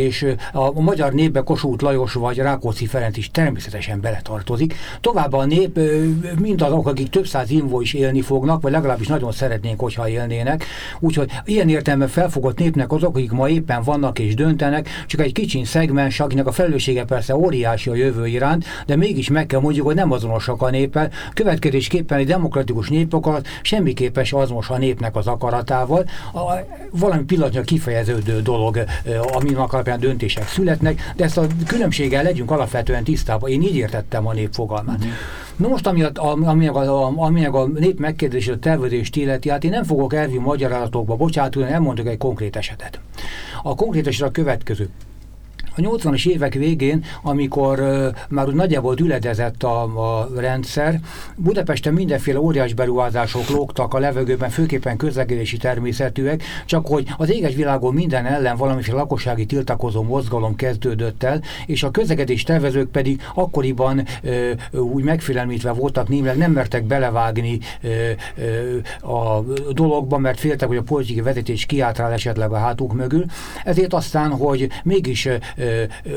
a magyar népbe Kossuth Lajos vagy Rákóczi Ferenc is természetesen beletartozik. Továbbá a nép mind azok, akik több száz invó is élni fognak, vagy legalábbis nagyon szeretnénk, hogyha élnének. Úgyhogy ilyen értelme felfogott népnek azok, akik ma éppen vannak és döntenek, csak egy kicsin szegmens, akinek a felelőssége persze óriási a jövő iránt, de mégis meg kell mondjuk, hogy nem azonosak a néppel. Következésképpen egy demokratikus népokat semmiképpen se azonos a népnek az akaratával. A, valami pillanatnyilag kifejeződő dolog, aminek alapján alapján döntések születnek, de ezt a különbséggel legyünk alapvetően tisztában. Én így értettem a nép fogalmát. Uh-huh. No most, ami a, ami a, ami a nép megkérdését, a tervezést illeti, hát én nem fogok elvi magyarázatokba bocsátani, elmondok egy konkrét esetet. A konkrét eset a következő. A 80-as évek végén, amikor már úgy nagyjából üledezett a, a rendszer, Budapesten mindenféle óriás beruházások lógtak a levegőben, főképpen közlekedési természetűek, csak hogy az éges világon minden ellen valamiféle lakossági tiltakozó mozgalom kezdődött el, és a közlekedés tervezők pedig akkoriban uh, úgy megfélelmítve voltak, némileg nem mertek belevágni uh, a dologba, mert féltek, hogy a politikai vezetés kiátrál esetleg a hátuk mögül. Ezért aztán, hogy mégis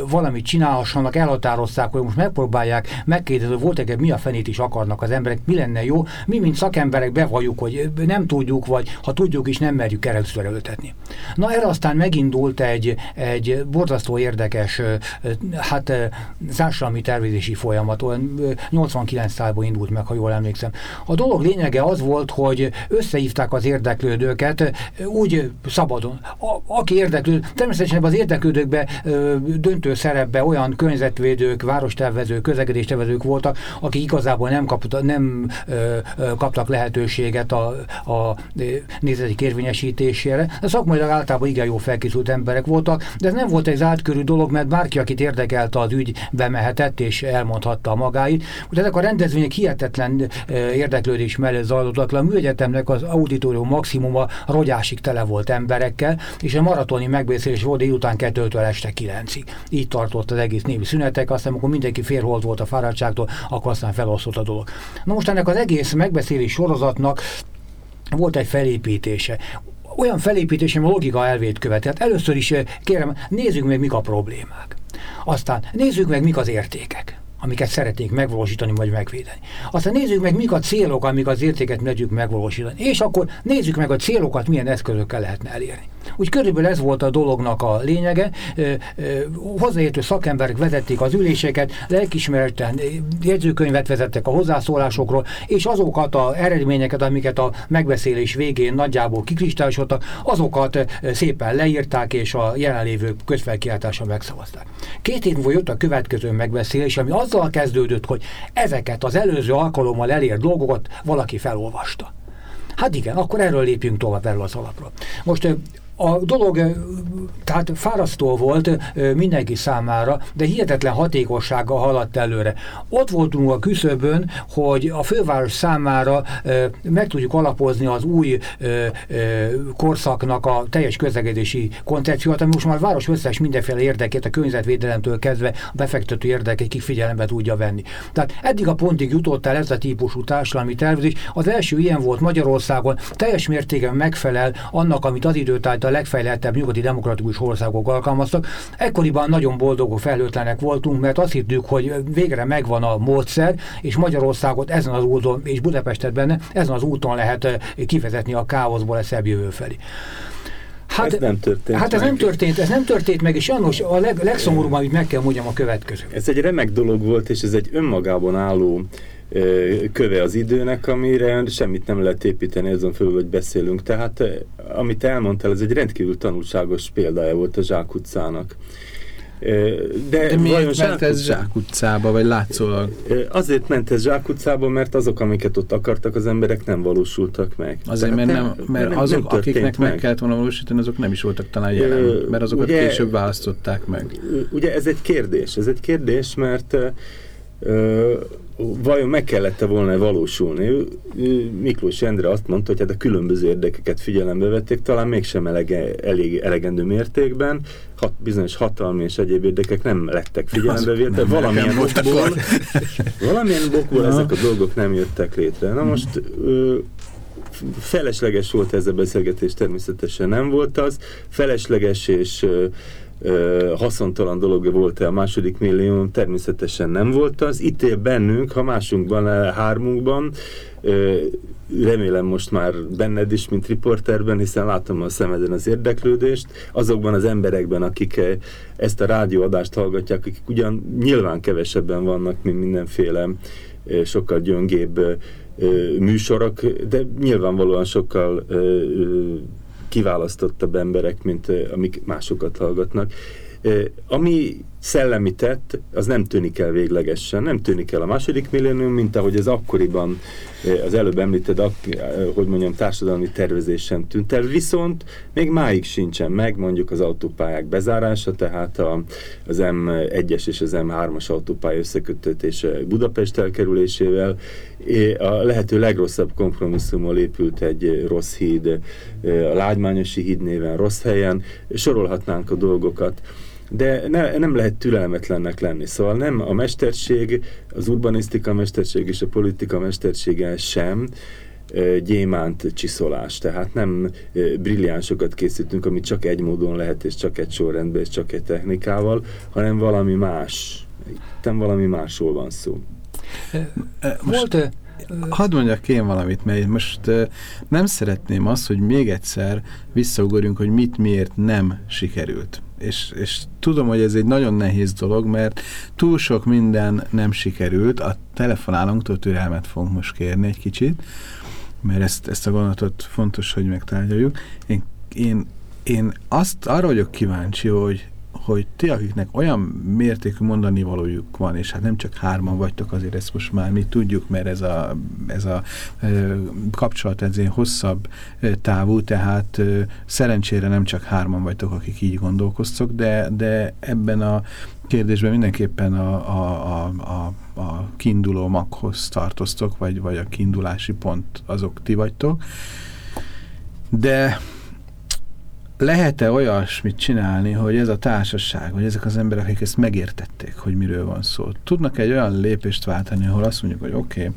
valamit csinálhassanak, elhatározták, hogy most megpróbálják megkérdezni, hogy volt-e mi a fenét is akarnak az emberek, mi lenne jó. Mi, mint szakemberek bevalljuk, hogy nem tudjuk, vagy ha tudjuk is, nem merjük keresztül ültetni. Na erre aztán megindult egy, egy borzasztó érdekes, hát társadalmi tervezési folyamat, olyan 89 szálban indult meg, ha jól emlékszem. A dolog lényege az volt, hogy összehívták az érdeklődőket úgy szabadon. A, aki érdeklődő, természetesen az érdeklődőkbe döntő szerepbe olyan környezetvédők, várostervezők, közlekedéstervezők voltak, akik igazából nem, kapta, nem ö, ö, kaptak lehetőséget a, a nézetik érvényesítésére. A szakmailag általában igen jó felkészült emberek voltak, de ez nem volt egy zárt körű dolog, mert bárki, akit érdekelte az ügy, bemehetett és elmondhatta magáit. Úgyhogy ezek a rendezvények hihetetlen érdeklődés mellett zajlottak le. A műegyetemnek az auditorium maximuma rogyásig tele volt emberekkel, és a maratoni megbeszélés volt délután kettőtől este kilenc percig. Így tartott az egész névi szünetek, aztán amikor mindenki férholt volt a fáradtságtól, akkor aztán felosztott a dolog. Na most ennek az egész megbeszélés sorozatnak volt egy felépítése olyan felépítés, ami a logika elvét követi. Hát először is eh, kérem, nézzük meg, mik a problémák. Aztán nézzük meg, mik az értékek amiket szeretnénk megvalósítani vagy megvédeni. Aztán nézzük meg, mik a célok, amik az értéket megyük megvalósítani. És akkor nézzük meg a célokat, milyen eszközökkel lehetne elérni. Úgy körülbelül ez volt a dolognak a lényege. Hozzáértő szakemberek vezették az üléseket, lelkismerten jegyzőkönyvet vezettek a hozzászólásokról, és azokat az eredményeket, amiket a megbeszélés végén nagyjából kikristályosodtak, azokat szépen leírták, és a jelenlévő közfelkiáltása megszavazták. Két év jött a következő megbeszélés, ami azzal kezdődött, hogy ezeket az előző alkalommal elért dolgokat valaki felolvasta. Hát igen, akkor erről lépjünk tovább erről az alapról. Most a dolog tehát fárasztó volt mindenki számára, de hihetetlen hatékossággal haladt előre. Ott voltunk a küszöbön, hogy a főváros számára meg tudjuk alapozni az új korszaknak a teljes közlekedési koncepciót, ami most már a város összes mindenféle érdekét, a környezetvédelemtől kezdve a befektető érdekekig figyelembe tudja venni. Tehát eddig a pontig jutott el ez a típusú társadalmi tervezés. Az első ilyen volt Magyarországon, teljes mértékben megfelel annak, amit az időt a legfejlettebb nyugati demokratikus országok alkalmaztak. Ekkoriban nagyon boldogok, felhőtlenek voltunk, mert azt hittük, hogy végre megvan a módszer, és Magyarországot ezen az úton, és Budapestet benne, ezen az úton lehet kivezetni a káoszból a szebb jövő felé. Hát, ez nem történt Hát ez meg. nem történt, ez nem történt meg, és János, a leg, legszomorúbb, amit meg kell mondjam a következő. Ez egy remek dolog volt, és ez egy önmagában álló köve az időnek, amire semmit nem lehet építeni azon fölül, hogy beszélünk. Tehát amit elmondtál, ez egy rendkívül tanulságos példája volt a Zsák utcának. De, De miért ment ez Zsák utcába, vagy látszólag? Azért ment ez Zsák utcába, mert azok, amiket ott akartak az emberek, nem valósultak meg. Azért, mert, nem, mert nem, azok, nem akiknek meg. meg kellett volna valósítani, azok nem is voltak talán jelen, mert azokat ugye, később választották meg. Ugye ez egy kérdés, ez egy kérdés, mert vajon meg kellett -e volna valósulni? Ő, ő, Miklós Endre azt mondta, hogy hát a különböző érdekeket figyelembe vették, talán mégsem elege, elég elegendő mértékben, hat, bizonyos hatalmi és egyéb érdekek nem lettek figyelembe véve, valamilyen bokból, valamilyen bokból ezek a dolgok nem jöttek létre. Na most ö, felesleges volt ez a beszélgetés, természetesen nem volt az, felesleges és ö, haszontalan dolog volt-e a második millió, természetesen nem volt az. Itt él bennünk, ha másunkban, hármunkban, remélem most már benned is, mint riporterben, hiszen látom a szemeden az érdeklődést, azokban az emberekben, akik ezt a rádióadást hallgatják, akik ugyan nyilván kevesebben vannak, mint mindenféle sokkal gyöngébb műsorok, de nyilvánvalóan sokkal kiválasztottabb emberek, mint amik másokat hallgatnak. Ami szellemi tett, az nem tűnik el véglegesen, nem tűnik el a második millénium, mint ahogy ez akkoriban, az előbb említed, hogy mondjam, társadalmi tervezés sem tűnt el, viszont még máig sincsen meg mondjuk az autópályák bezárása, tehát a, az M1-es és az M3-as autópálya összeköttetése Budapest elkerülésével, a lehető legrosszabb kompromisszummal épült egy rossz híd, a Lágymányosi híd néven rossz helyen, sorolhatnánk a dolgokat de ne, nem lehet türelmetlennek lenni. Szóval nem a mesterség, az urbanisztika mesterség és a politika mestersége sem gyémánt csiszolás. Tehát nem brilliánsokat készítünk, amit csak egy módon lehet, és csak egy sorrendben, és csak egy technikával, hanem valami más. Itt valami másról van szó. Most, Volt Hadd mondjak én valamit, mert most nem szeretném azt, hogy még egyszer visszaugorjunk, hogy mit miért nem sikerült és, és tudom, hogy ez egy nagyon nehéz dolog, mert túl sok minden nem sikerült, a telefonálónktól türelmet fogunk most kérni egy kicsit, mert ezt, ezt a gondolatot fontos, hogy megtárgyaljuk. Én, én, én azt arra vagyok kíváncsi, hogy hogy ti, akiknek olyan mértékű mondani valójuk van, és hát nem csak hárman vagytok, azért ezt most már mi tudjuk, mert ez a, ez a e, kapcsolat ez egy hosszabb e, távú, tehát e, szerencsére nem csak hárman vagytok, akik így gondolkoztok, de, de ebben a kérdésben mindenképpen a, a, a, a, a kiinduló maghoz tartoztok, vagy, vagy a kiindulási pont azok ti vagytok. De lehet-e olyasmit csinálni, hogy ez a társaság, vagy ezek az emberek, akik ezt megértették, hogy miről van szó, tudnak egy olyan lépést váltani, ahol azt mondjuk, hogy oké, okay,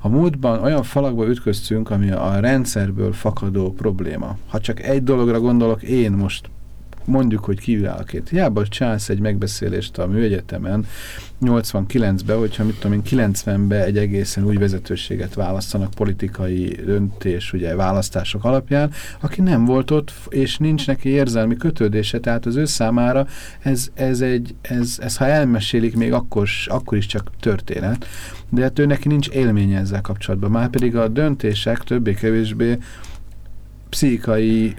a múltban olyan falakba ütköztünk, ami a rendszerből fakadó probléma. Ha csak egy dologra gondolok, én most mondjuk, hogy kívülállóként. Hiába csinálsz egy megbeszélést a műegyetemen 89-ben, hogyha mit tudom én, 90-ben egy egészen új vezetőséget választanak politikai döntés, ugye választások alapján, aki nem volt ott, és nincs neki érzelmi kötődése, tehát az ő számára ez, ez, egy, ez, ez ha elmesélik, még akkor, akkor is csak történet, de hát ő neki nincs élménye ezzel kapcsolatban, már pedig a döntések többé-kevésbé pszichikai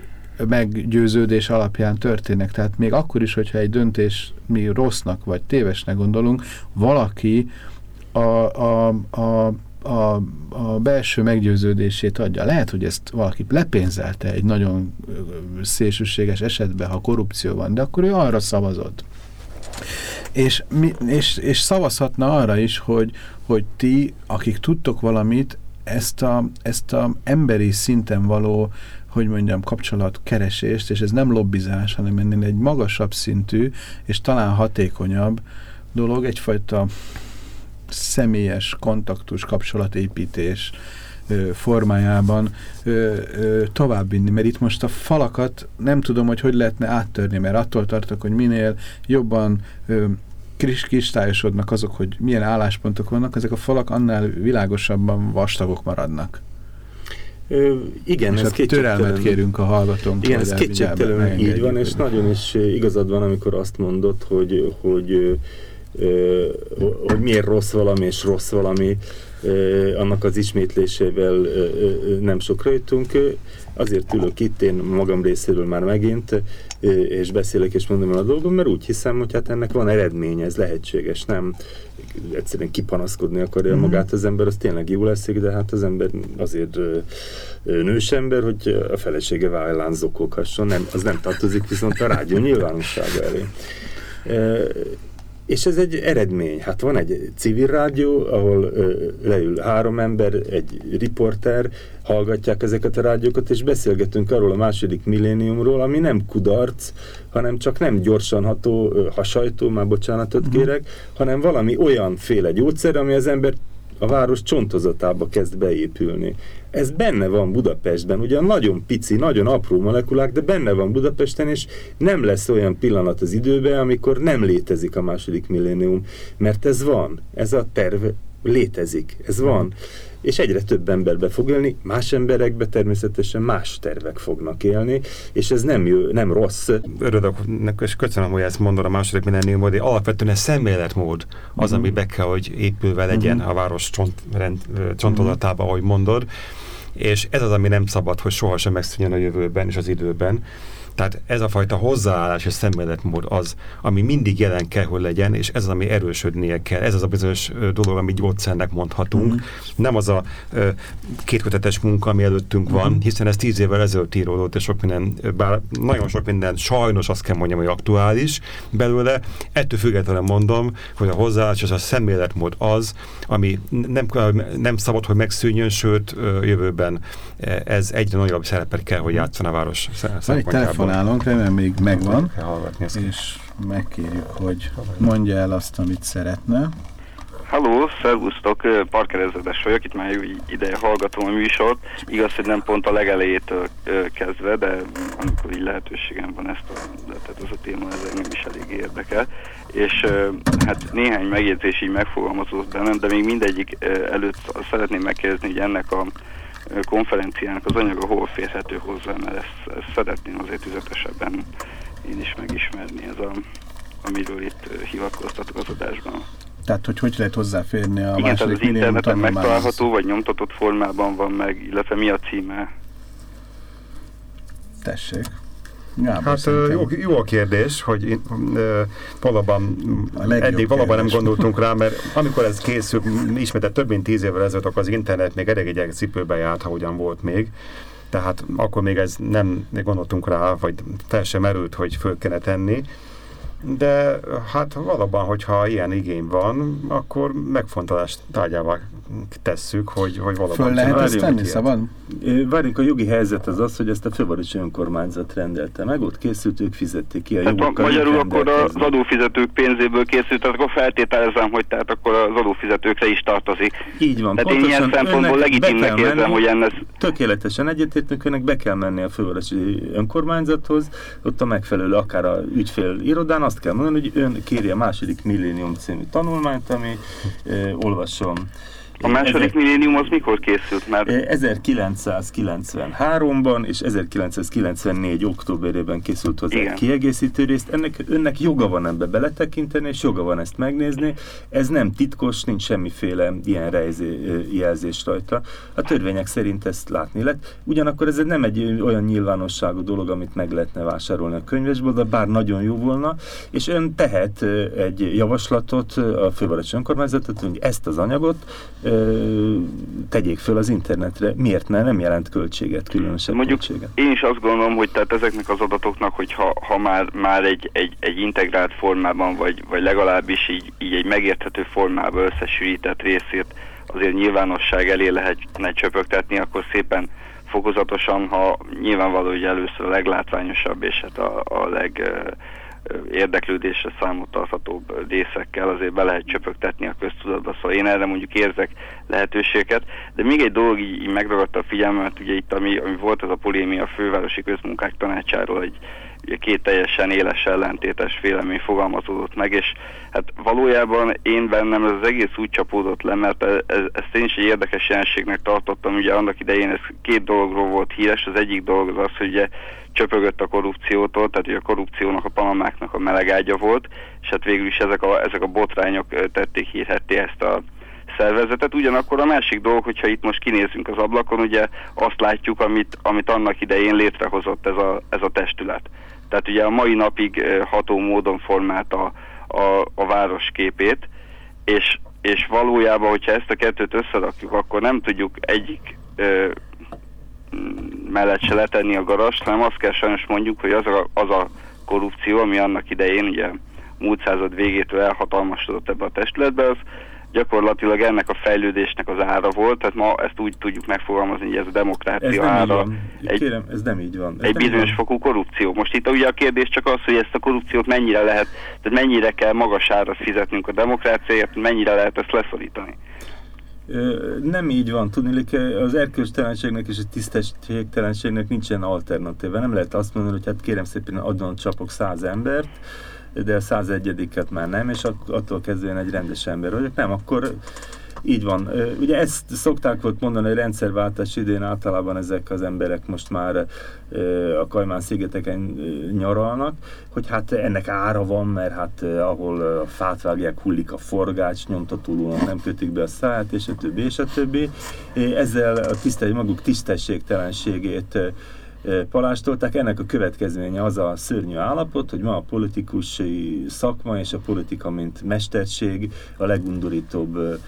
meggyőződés alapján történnek. Tehát még akkor is, hogyha egy döntés mi rossznak vagy tévesnek gondolunk, valaki a, a, a a, a belső meggyőződését adja. Lehet, hogy ezt valaki lepénzelte egy nagyon szélsőséges esetben, ha korrupció van, de akkor ő arra szavazott. És, mi, és, és szavazhatna arra is, hogy, hogy ti, akik tudtok valamit, ezt a, ezt a emberi szinten való, hogy mondjam, kapcsolatkeresést, és ez nem lobbizás, hanem ennél egy magasabb szintű, és talán hatékonyabb dolog, egyfajta személyes kontaktus, kapcsolatépítés ö, formájában ö, továbbvinni, mert itt most a falakat nem tudom, hogy hogy lehetne áttörni, mert attól tartok, hogy minél jobban kristályosodnak azok, hogy milyen álláspontok vannak, ezek a falak annál világosabban vastagok maradnak. Ö, igen, és ez hát türelmet kérünk a hallgatónk. Igen, ez kétségtelenül így van, és nagyon is igazad van, amikor azt mondod, hogy, hogy hogy miért rossz valami és rossz valami, annak az ismétlésével nem sokra jutunk. Azért ülök itt én magam részéről már megint, és beszélek és mondom el a dolgom, mert úgy hiszem, hogy hát ennek van eredménye, ez lehetséges, nem egyszerűen kipanaszkodni akarja mm. magát az ember, az tényleg jó lesz, de hát az ember azért nős ember, hogy a felesége vállán zokoghasson, nem, az nem tartozik viszont a rádió nyilvánossága elé. És ez egy eredmény. Hát van egy civil rádió, ahol ö, leül három ember, egy riporter, hallgatják ezeket a rádiókat, és beszélgetünk arról a második milléniumról, ami nem kudarc, hanem csak nem gyorsan ható, hasajtó, már bocsánatot mhm. kérek, hanem valami olyan féle gyógyszer, ami az ember a város csontozatába kezd beépülni. Ez benne van Budapestben, ugyan nagyon pici, nagyon apró molekulák, de benne van Budapesten, és nem lesz olyan pillanat az időben, amikor nem létezik a második millénium, mert ez van, ez a terv létezik, ez van és egyre több emberbe fog élni, más emberekbe természetesen más tervek fognak élni, és ez nem, jó, nem rossz. Örülök, és köszönöm, hogy ezt mondod a második millennium, de alapvetően ez szemléletmód az, ami be kell, hogy épülve legyen uh-huh. a város csont, rend, csontozatába, uh-huh. ahogy mondod, és ez az, ami nem szabad, hogy sohasem megszűnjön a jövőben és az időben, tehát ez a fajta hozzáállás és szemléletmód az, ami mindig jelen kell, hogy legyen, és ez az, ami erősödnie kell. Ez az a bizonyos dolog, ami gyógyszernek mondhatunk. Mm. Nem az a kétkötetes munka, ami előttünk mm. van, hiszen ez tíz évvel ezelőtt íródott, és sok minden, bár nagyon sok minden sajnos azt kell mondjam, hogy aktuális belőle. Ettől függetlenül mondom, hogy a hozzáállás és a szemléletmód az, ami nem, nem szabad, hogy megszűnjön, sőt jövőben ez egyre nagyobb szerepet kell, hogy játszon a város szempontjából telefonálunk, remélem még megvan, és megkérjük, hogy mondja el azt, amit szeretne. Halló, szervusztok, Parker vagyok, itt már ideje hallgatom a műsort. Igaz, hogy nem pont a legelejétől kezdve, de amikor így lehetőségem van ezt a, tehát ez a téma, ez engem is elég érdekel. És hát néhány megjegyzés így megfogalmazott bennem, de még mindegyik előtt szeretném megkérdezni, hogy ennek a konferenciának az anyaga hol férhető hozzá, mert ezt, ezt szeretném azért tüzetesebben én is megismerni, ez a, amiről itt hivatkoztatok az adásban. Tehát, hogy hogy lehet hozzáférni a Igen, második az interneten megtalálható, vagy nyomtatott formában van meg, illetve mi a címe? Tessék. Gábor, hát jó, jó a kérdés, hogy valóban eddig valóban nem gondoltunk rá, mert amikor ez készül, ismertet több mint tíz évvel ezelőtt, akkor az internet még elég egy cipőbe járt, ha ugyan volt még. Tehát akkor még ez nem gondoltunk rá, vagy fel sem merült, hogy föl kellene tenni de hát valóban, hogyha ilyen igény van, akkor megfontolást tárgyává tesszük, hogy, hogy valóban... Föl lehet ezt tenni, szabad? Várjunk, a jogi helyzet az az, hogy ezt a fővárosi önkormányzat rendelte meg, ott készült, ők fizették ki a hát jogokat. Magyarul akkor az adófizetők pénzéből készült, tehát akkor feltételezem, hogy tehát akkor az adófizetőkre is tartozik. Így van. Tehát én ilyen szempontból legitimnek érzem, hogy ennek... Tökéletesen egyetértünk, önnek be kell menni a fővárosi önkormányzathoz, ott a megfelelő akár a ügyfél irodán, azt kell mondani, hogy ön kéri a második millénium című tanulmányt, ami eh, olvasom a második millénium az mikor készült már? 1993-ban és 1994 októberében készült hozzá Igen. kiegészítő részt. Ennek önnek joga van ebbe beletekinteni, és joga van ezt megnézni. Ez nem titkos, nincs semmiféle ilyen rejzé, jelzés rajta. A törvények szerint ezt látni lett. Ugyanakkor ez nem egy olyan nyilvánosságú dolog, amit meg lehetne vásárolni a könyvesből, de bár nagyon jó volna, és ön tehet egy javaslatot a fővárosi önkormányzatot, hogy ezt az anyagot ö, tegyék föl az internetre. Miért ne? Nem jelent költséget, különösebb Mondjuk költséget. én is azt gondolom, hogy tehát ezeknek az adatoknak, hogy ha, ha már, már egy, egy, egy integrált formában, vagy, vagy legalábbis így, így egy megérthető formában összesűrített részét azért nyilvánosság elé lehetne csöpögtetni, akkor szépen fokozatosan, ha nyilvánvaló, hogy először a leglátványosabb és hát a, a leg érdeklődésre számot tarthatóbb részekkel azért be lehet csöpögtetni a köztudatba, szóval én erre mondjuk érzek lehetőséget, de még egy dolog így, így megragadta a figyelmemet, ugye itt ami, ami volt ez a polémia a fővárosi közmunkák tanácsáról, egy ugye két teljesen éles ellentétes vélemény fogalmazódott meg, és hát valójában én bennem ez az egész úgy csapódott le, mert ez, ez, ezt én is egy érdekes jelenségnek tartottam, ugye annak idején ez két dologról volt híres, az egyik dolog az az, hogy ugye csöpögött a korrupciótól, tehát hogy a korrupciónak, a panamáknak a melegágya volt, és hát végül is ezek a, ezek a botrányok tették hírhetté ezt a szervezetet. Ugyanakkor a másik dolog, hogyha itt most kinézünk az ablakon, ugye azt látjuk, amit, amit annak idején létrehozott ez a, ez a testület. Tehát ugye a mai napig ható módon formálta a, a, város képét, és, és valójában, hogyha ezt a kettőt összerakjuk, akkor nem tudjuk egyik mellett se letenni a garast, hanem azt kell sajnos mondjuk, hogy az a, az a korrupció, ami annak idején ugye múlt század végétől elhatalmasodott ebbe a testületbe, az gyakorlatilag ennek a fejlődésnek az ára volt, tehát ma ezt úgy tudjuk megfogalmazni, hogy ez a demokrácia ez nem ára. Van. Egy, Kérem, ez nem így van. Ez egy bizonyos fokú korrupció. Most itt ugye a kérdés csak az, hogy ezt a korrupciót mennyire lehet, tehát mennyire kell magas árat fizetnünk a demokráciáért, mennyire lehet ezt leszorítani. Nem így van, tudni, az erkölcstelenségnek és a tisztességtelenségnek nincsen alternatíva. Nem lehet azt mondani, hogy hát kérem szépen adjon csapok száz embert, de a 101-et már nem, és attól kezdően egy rendes ember vagyok. Nem, akkor így van. Ugye ezt szokták volt mondani, hogy rendszerváltás idén általában ezek az emberek most már a Kajmán szigeteken nyaralnak, hogy hát ennek ára van, mert hát ahol a fát vágják, hullik a forgács, nyomtatulóan nem kötik be a szállt, és a többi, és a többi. Ezzel a tisztel, maguk tisztességtelenségét palástolták. Ennek a következménye az a szörnyű állapot, hogy ma a politikusi szakma és a politika, mint mesterség a legundorítóbb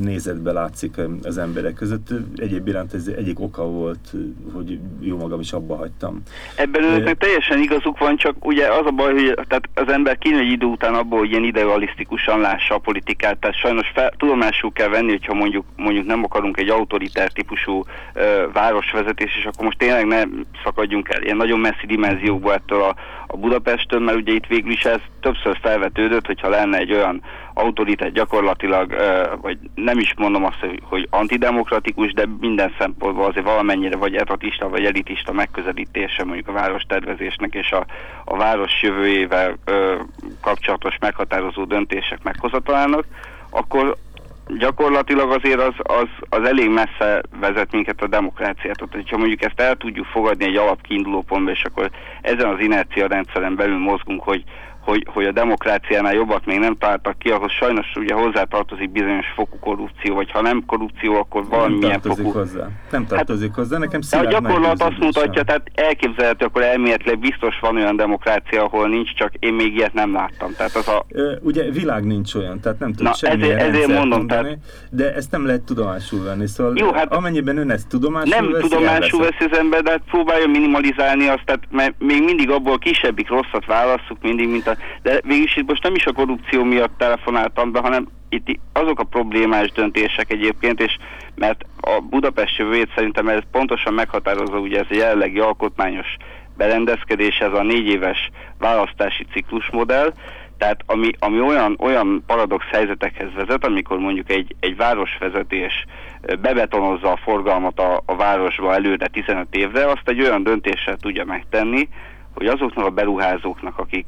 nézetbe látszik az emberek között. Egyéb iránt ez egyik oka volt, hogy jó magam is abba hagytam. Ebben önöknek teljesen igazuk van, csak ugye az a baj, hogy tehát az ember kín egy idő után abból, hogy ilyen idealisztikusan lássa a politikát, tehát sajnos fel, tudomásul kell venni, hogyha mondjuk, mondjuk nem akarunk egy autoritár típusú ö, városvezetés, és akkor most tényleg ne szakadjunk el ilyen nagyon messzi dimenziókba ettől a, a Budapesttől, mert ugye itt végül is ez többször felvetődött, hogyha lenne egy olyan autoritás gyakorlatilag, vagy nem is mondom azt, hogy antidemokratikus, de minden szempontból azért valamennyire vagy etatista, vagy elitista megközelítése mondjuk a város tervezésnek és a, a város jövőjével kapcsolatos meghatározó döntések meghozatalának, akkor gyakorlatilag azért az, az, az elég messze vezet minket a demokráciától. Tehát, ha mondjuk ezt el tudjuk fogadni egy alapkiinduló pontba, és akkor ezen az inercia rendszeren belül mozgunk, hogy, hogy, hogy a demokráciánál jobbat még nem találtak ki, ahhoz sajnos ugye hozzátartozik bizonyos fokú korrupció, vagy ha nem korrupció, akkor valamilyen nem fokú... Hozzá. Nem tartozik hát, hozzá, nekem De a gyakorlat azt mutatja, tehát elképzelhető, akkor elméletileg biztos van olyan demokrácia, ahol nincs, csak én még ilyet nem láttam. Tehát az a... Ö, ugye világ nincs olyan, tehát nem tud semmi ezért, ezért mondom, mondani, tehát... de ezt nem lehet tudomásul venni. Szóval Jó, hát amennyiben ön ezt tudomásul nem veszi, tudomásul veszi az ember, de hát próbálja minimalizálni azt, tehát mert még mindig abból kisebbik rosszat válasszuk mindig, mint a... De végülis itt most nem is a korrupció miatt telefonáltam be, hanem itt azok a problémás döntések egyébként, és mert a Budapest jövőjét szerintem ez pontosan meghatározza, ugye ez a jelenlegi alkotmányos berendezkedés, ez a négy éves választási ciklusmodell, tehát ami, ami olyan, olyan paradox helyzetekhez vezet, amikor mondjuk egy, egy városvezetés bebetonozza a forgalmat a, a városba előre 15 évre, azt egy olyan döntéssel tudja megtenni, hogy azoknak a beruházóknak, akik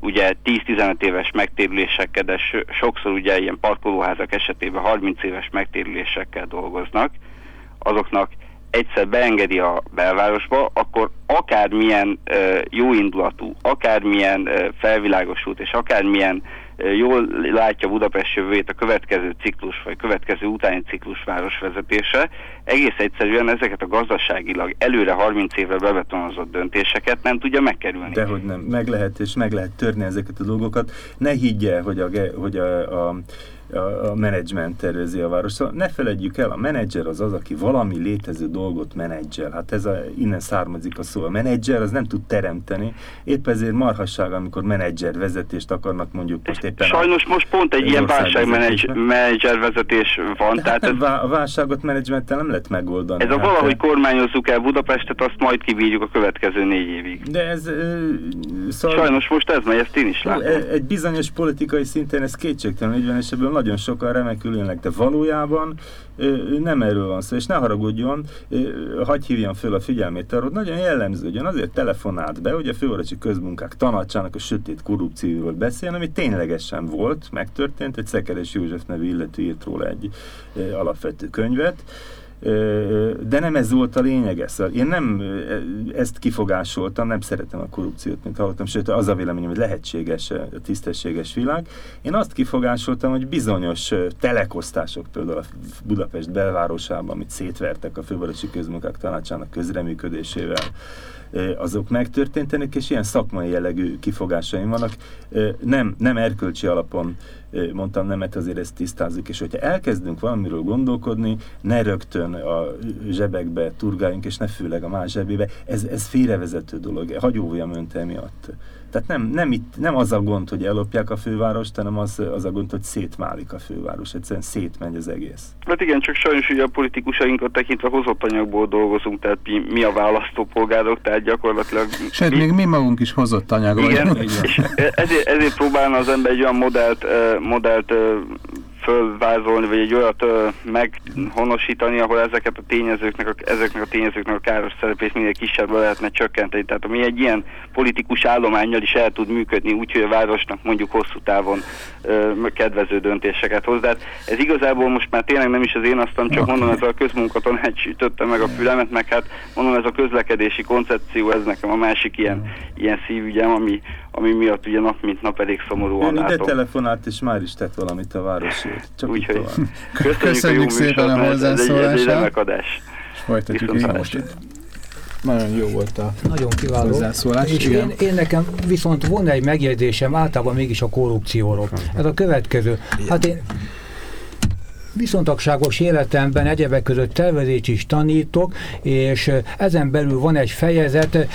ugye 10-15 éves megtérülésekkel, de sokszor ugye ilyen parkolóházak esetében 30 éves megtérülésekkel dolgoznak, azoknak egyszer beengedi a belvárosba, akkor akármilyen uh, jóindulatú, akármilyen uh, felvilágosult és akármilyen jól látja Budapest jövőjét a következő ciklus, vagy következő utáni ciklus városvezetése, egész egyszerűen ezeket a gazdaságilag előre 30 évre bebetonozott döntéseket nem tudja megkerülni. Dehogy nem, meg lehet, és meg lehet törni ezeket a dolgokat. Ne higgye, hogy a, hogy a, a a, a menedzsment tervezi a város. Szóval ne feledjük el, a menedzser az az, aki valami létező dolgot menedzsel. Hát ez a, innen származik a szó. A menedzser az nem tud teremteni. Épp ezért marhasság, amikor menedzser vezetést akarnak mondjuk most éppen... Sajnos most pont egy ilyen válságmenedzser vezetés van. De hát tehát ez, a válságot menedzsmenttel nem lehet megoldani. Ez a hát valahogy kormányozzuk el Budapestet, azt majd kibírjuk a következő négy évig. De ez... Szóval, Sajnos most ez megy, ezt én is látom. Egy bizonyos politikai szinten ez kétségtelen így van, és ebből nagyon sokan remekül élnek, de valójában nem erről van szó, és ne haragudjon, hagyj hívjam föl a figyelmét arra, nagyon jellemző, hogy azért telefonált be, hogy a fővárosi közmunkák tanácsának a sötét korrupcióról beszél, ami ténylegesen volt, megtörtént, egy Szekeres József nevű illető írt róla egy alapvető könyvet, de nem ez volt a lényege. Szóval én nem ezt kifogásoltam, nem szeretem a korrupciót, mint hallottam, sőt az a véleményem, hogy lehetséges a tisztességes világ. Én azt kifogásoltam, hogy bizonyos telekosztások, például a Budapest belvárosában, amit szétvertek a fővárosi közmunkák tanácsának közreműködésével, azok megtörténtenek, és ilyen szakmai jellegű kifogásaim vannak. Nem, nem erkölcsi alapon mondtam nemet, azért ezt tisztázzuk, és hogyha elkezdünk valamiről gondolkodni, ne rögtön a zsebekbe turgáljunk, és ne főleg a más zsebébe, ez, ez félrevezető dolog, hagyóvjam önt emiatt. Tehát nem, nem, itt, nem az a gond, hogy ellopják a fővárost, hanem az, az a gond, hogy szétmálik a főváros. Egyszerűen szétmegy az egész. Hát igen, csak sajnos ugye a politikusainkat tekintve hozott anyagból dolgozunk, tehát mi, mi a választópolgárok, tehát gyakorlatilag... Sőt, mi, még mi magunk is hozott anyag Igen, és ezért, ezért próbálna az ember egy olyan modellt, modellt fölvázolni, vagy egy olyat ö, meghonosítani, ahol ezeket a tényezőknek, a, ezeknek a tényezőknek a káros szerepét minél kisebbre lehetne csökkenteni. Tehát ami egy ilyen politikus állományjal is el tud működni, úgyhogy a városnak mondjuk hosszú távon ö, kedvező döntéseket hoz. De hát ez igazából most már tényleg nem is az én asztam, csak okay. mondom, ez a közmunkatanács ütötte meg a fülemet, meg hát mondom, ez a közlekedési koncepció, ez nekem a másik ilyen, ilyen szívügyem, ami, ami miatt ugye nap mint nap elég szomorúan látom. ide telefonált, és már is tett valamit a városért. Csak Úgyhogy köszönjük, köszönjük szépen a hozzászólását. Folytatjuk is most. Nagyon jó volt a Nagyon kiváló. hozzászólás. És én, én nekem viszont volna egy megjegyzésem általában mégis a korrupcióról. Ez a következő. Hát én viszontagságos életemben egyebek között tervezést is tanítok, és ezen belül van egy fejezet,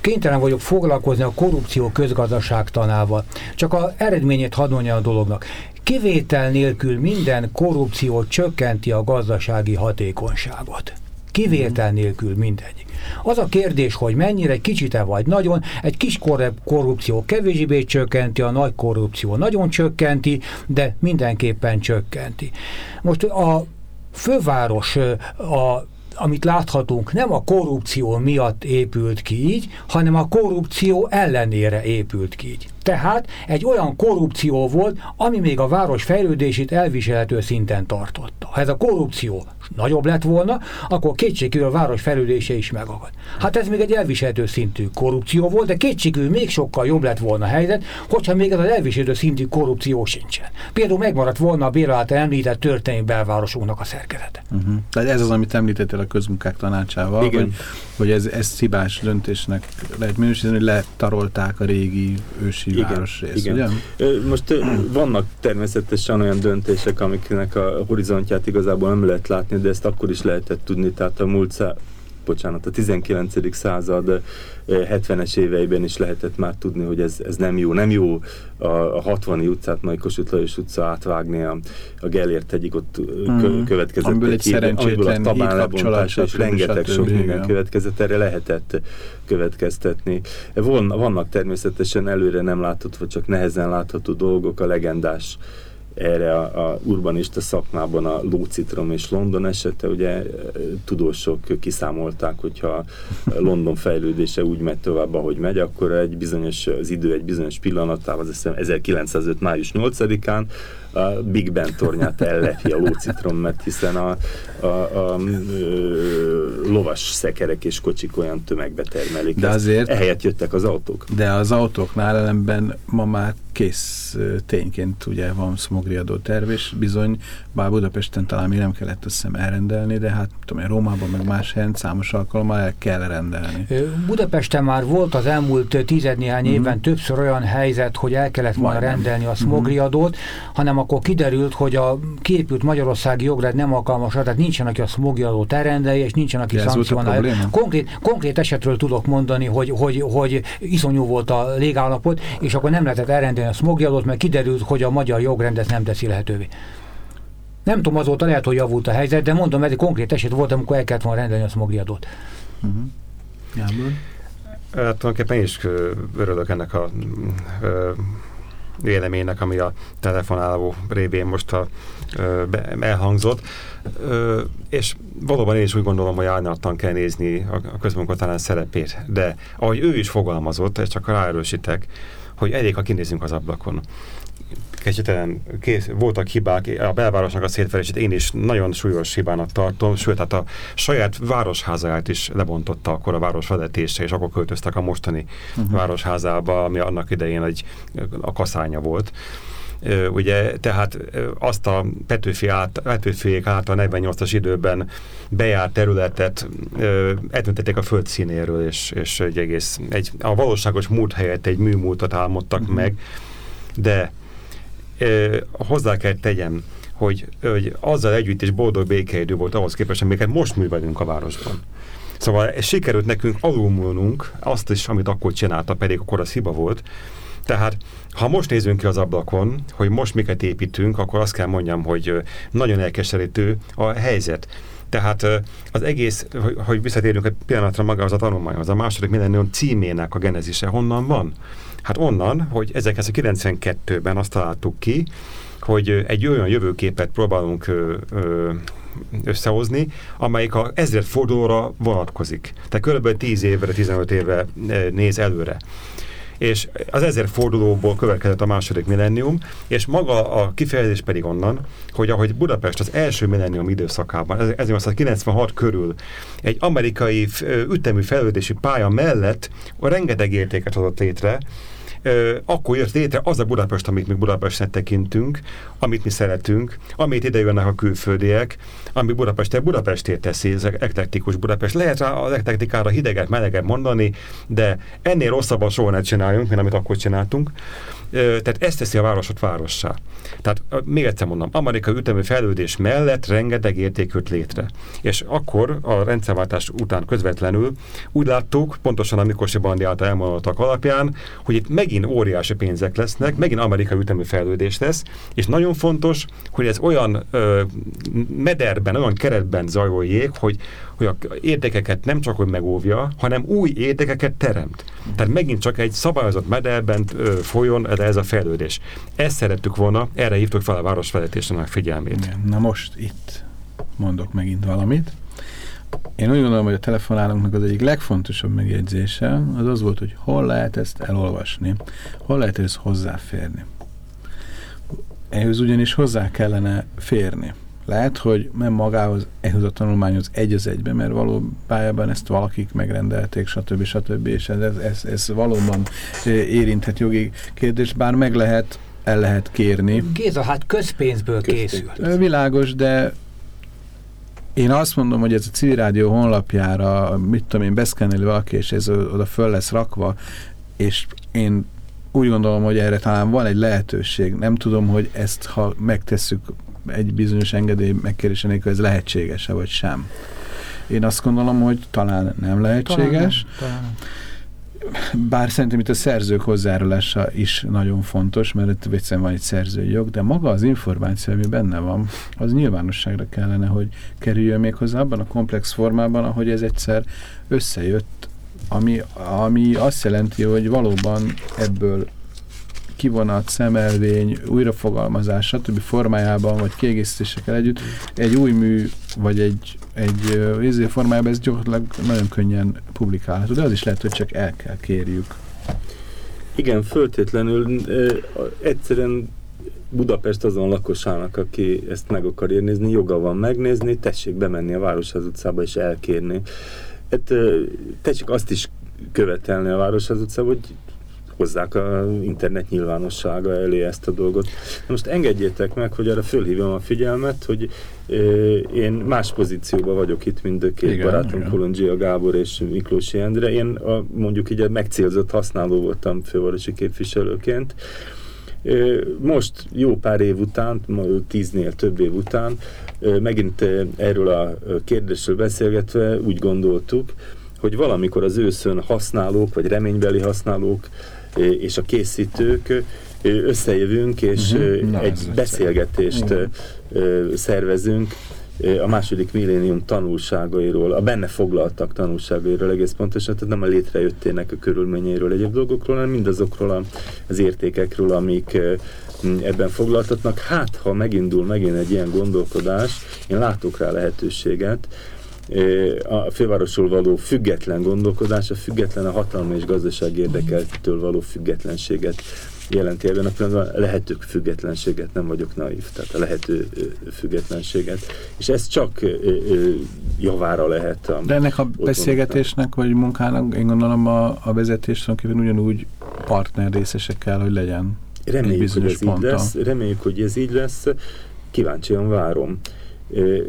kénytelen vagyok foglalkozni a korrupció közgazdaságtanával. Csak a eredményét hadd a dolognak. Kivétel nélkül minden korrupció csökkenti a gazdasági hatékonyságot. Kivétel nélkül mindegy. Az a kérdés, hogy mennyire kicsit-e vagy nagyon, egy kis korrupció kevésbé csökkenti, a nagy korrupció nagyon csökkenti, de mindenképpen csökkenti. Most a főváros a amit láthatunk, nem a korrupció miatt épült ki így, hanem a korrupció ellenére épült ki így. Tehát egy olyan korrupció volt, ami még a város fejlődését elviselhető szinten tartotta. Ha ez a korrupció nagyobb lett volna, akkor kétségkívül a város fejlődése is megakad. Hát ez még egy elviselhető szintű korrupció volt, de kétségkívül még sokkal jobb lett volna a helyzet, hogyha még ez az elviselhető szintű korrupció sincsen. Például megmaradt volna a Béla által említett történelmi belvárosunknak a szerkezete. Uh mhm. -huh. Tehát ez az, amit említettél a közmunkák tanácsával, Igen. hogy, hogy ez, ez hibás döntésnek lehet minősíteni, hogy letarolták a régi ősi igen, városrészt, igen. ugye? Most vannak természetesen olyan döntések, amiknek a horizontját igazából nem lehet látni, de ezt akkor is lehetett tudni, tehát a múlt szá bocsánat, a 19. század 70-es éveiben is lehetett már tudni, hogy ez, ez nem jó. Nem jó a, a 60 utcát, majd Kossuth Lajos utca átvágni a, a Gellért egyik ott mm. következett. Amiből egy szerencsétlen hídkapcsolat, és rengeteg sok minden következett, erre lehetett következtetni. vannak természetesen előre nem vagy csak nehezen látható dolgok, a legendás erre a, a urbanista szakmában a lócitrom és London esete, ugye e, tudósok kiszámolták, hogyha London fejlődése úgy megy tovább, ahogy megy, akkor egy bizonyos, az idő egy bizonyos pillanatában, az hiszem 1905. május 8-án a Big Ben tornyát ellepi a lócitrom, mert hiszen a, a, a, a lovas szekerek és kocsik olyan tömegbe termelik. De azért, ehelyett jöttek az autók. De az autóknál ellenben ma már kész tényként ugye van szmogriadó terv, és bizony, bár Budapesten talán még nem kellett azt hiszem elrendelni, de hát tudom, Rómában meg más helyen számos alkalommal el kell rendelni. Budapesten már volt az elmúlt tized néhány mm. évben többször olyan helyzet, hogy el kellett volna rendelni a mhm. szmogriadót, hanem a akkor kiderült, hogy a képült magyarországi jogrend nem alkalmas, tehát nincsen, aki a smogjalót elrendelje, és nincsen, aki szankcionálja. Konkrét, konkrét esetről tudok mondani, hogy, hogy, hogy iszonyú volt a légállapot, és akkor nem lehetett elrendelni a smogjalót, mert kiderült, hogy a magyar jogrend ezt nem teszi lehetővé. Nem tudom, azóta lehet, hogy javult a helyzet, de mondom, ez egy konkrét eset volt, amikor el kellett volna rendelni a smogriadót. Uh-huh. Gábor? Hát tulajdonképpen én is örülök ennek a véleménynek, ami a telefonáló révén most a, ö, be, elhangzott. Ö, és valóban én is úgy gondolom, hogy árnyaltan kell nézni a, a közmunkatállán szerepét. De ahogy ő is fogalmazott, ezt csak ráerősítek, hogy elég, ha kinézünk az ablakon kicsit kész, voltak hibák, a belvárosnak a szétverését én is nagyon súlyos hibának tartom, sőt, hát a saját városházáját is lebontotta akkor a város vezetése, és akkor költöztek a mostani uh-huh. városházába, ami annak idején egy a kaszánya volt. Ugye, tehát azt a Petőfi át, Petőfiék által 48-as időben bejárt területet eltüntették a föld színéről, és, és egy egész, egy, a valóságos múlt helyett egy műmúltat álmodtak uh-huh. meg, de hozzá kell tegyem, hogy, hogy azzal együtt is boldog békeidő volt ahhoz képest, amiket most művelünk a városban. Szóval sikerült nekünk alulmúlnunk azt is, amit akkor csinálta, pedig akkor az hiba volt. Tehát, ha most nézünk ki az ablakon, hogy most miket építünk, akkor azt kell mondjam, hogy nagyon elkeserítő a helyzet. Tehát az egész, hogy, visszatérünk egy pillanatra maga az a tanulmányhoz, a második millennium címének a genezise honnan van? Hát onnan, hogy 1992-ben azt találtuk ki, hogy egy olyan jövőképet próbálunk összehozni, amelyik a ezred fordulóra vonatkozik. Tehát kb. 10 évre, 15 évre néz előre és az ezer fordulóból következett a második millennium, és maga a kifejezés pedig onnan, hogy ahogy Budapest az első millennium időszakában, 1996 körül egy amerikai ütemű fejlődési pálya mellett rengeteg értéket hozott létre, akkor jött létre az a Budapest, amit mi Budapestnek tekintünk, amit mi szeretünk, amit ide jönnek a külföldiek, ami Budapestet Budapestét teszi, ez eklektikus Budapest. Lehet rá az eklektikára hideget, meleget mondani, de ennél rosszabban soha ne csináljunk, mint amit akkor csináltunk. Tehát ezt teszi a városot várossá. Tehát még egyszer mondom, amerikai ütemű fejlődés mellett rengeteg értékült létre. És akkor a rendszerváltás után közvetlenül úgy láttuk, pontosan a Mikosi Bandi által elmondottak alapján, hogy itt megint óriási pénzek lesznek, megint amerikai ütemű fejlődés lesz, és nagyon fontos, hogy ez olyan ö, mederben, olyan keretben zajolják, hogy, hogy a értékeket nem csak hogy megóvja, hanem új értékeket teremt. Tehát megint csak egy szabályozott mederben ö, folyjon ez, a fejlődés. Ezt szerettük volna, erre hívtuk fel a városvezetésnek figyelmét. Na most itt mondok megint valamit. Én úgy gondolom, hogy a telefonálunknak az egyik legfontosabb megjegyzése az az volt, hogy hol lehet ezt elolvasni, hol lehet ezt hozzáférni. Ehhez ugyanis hozzá kellene férni. Lehet, hogy nem magához, ehhez a tanulmányhoz egy az egybe, mert valójában ezt valakik megrendelték, stb. stb. És ez, ez, ez valóban érinthet jogi kérdés, bár meg lehet, el lehet kérni. Géza, hát közpénzből készült. Világos, de én azt mondom, hogy ez a civil rádió honlapjára, mit tudom én, beszkenneli valaki, és ez oda föl lesz rakva, és én úgy gondolom, hogy erre talán van egy lehetőség. Nem tudom, hogy ezt, ha megtesszük egy bizonyos engedély megkérése nélkül, ez lehetséges-e vagy sem. Én azt gondolom, hogy talán nem lehetséges. Talán nem, talán Bár szerintem itt a szerzők hozzájárulása is nagyon fontos, mert itt egyszerűen van egy szerzői jog, de maga az információ, ami benne van, az nyilvánosságra kellene, hogy kerüljön még hozzá abban a komplex formában, ahogy ez egyszer összejött, ami, ami azt jelenti, hogy valóban ebből kivonat, szemelvény, újrafogalmazás, stb. formájában, vagy kiegészítésekkel együtt egy új mű, vagy egy, egy uh, formájában ez gyakorlatilag nagyon könnyen publikálható, de az is lehet, hogy csak el kell kérjük. Igen, föltétlenül egyszerűen Budapest azon lakosának, aki ezt meg akar nézni, joga van megnézni, tessék bemenni a Városház utcába és elkérni. Hát, tessék azt is követelni a Városház utcába, hogy hozzák a internet nyilvánossága elé ezt a dolgot. Most engedjétek meg, hogy arra fölhívom a figyelmet, hogy én más pozícióban vagyok itt, mint a két igen, barátom, Kolondzsia Gábor és Miklósi Endre. Én a, mondjuk így a megcélzott használó voltam fővárosi képviselőként, Most jó pár év után, tíznél több év után, megint erről a kérdésről beszélgetve úgy gondoltuk, hogy valamikor az őszön használók, vagy reménybeli használók és a készítők összejövünk, és uh-huh. Na, egy beszélgetést uh-huh. szervezünk a második millénium tanulságairól, a benne foglaltak tanulságairól egész pontosan, tehát nem a létrejöttének a körülményeiről, egyéb dolgokról, hanem mindazokról az értékekről, amik ebben foglaltatnak. Hát, ha megindul megint egy ilyen gondolkodás, én látok rá lehetőséget, a fővárosról való független gondolkodás, a független a hatalmi és gazdaság érdekeltől való függetlenséget jelenti ebben a pillanatban a lehető függetlenséget, nem vagyok naív, tehát a lehető függetlenséget. És ez csak javára lehet. A De ennek a beszélgetésnek, vagy munkának, én gondolom a, a vezetés tulajdonképpen ugyanúgy partner részesek kell, hogy legyen. Reméljük, hogy ez ponton. így lesz. Reméljük, hogy ez így lesz. Kíváncsian várom.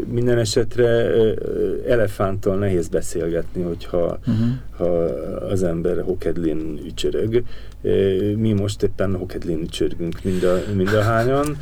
Minden esetre elefánttal nehéz beszélgetni, hogyha uh-huh. ha az ember hokedlin ücsörög. Mi most éppen hokedlin ücsörgünk mind a, mind a hányan.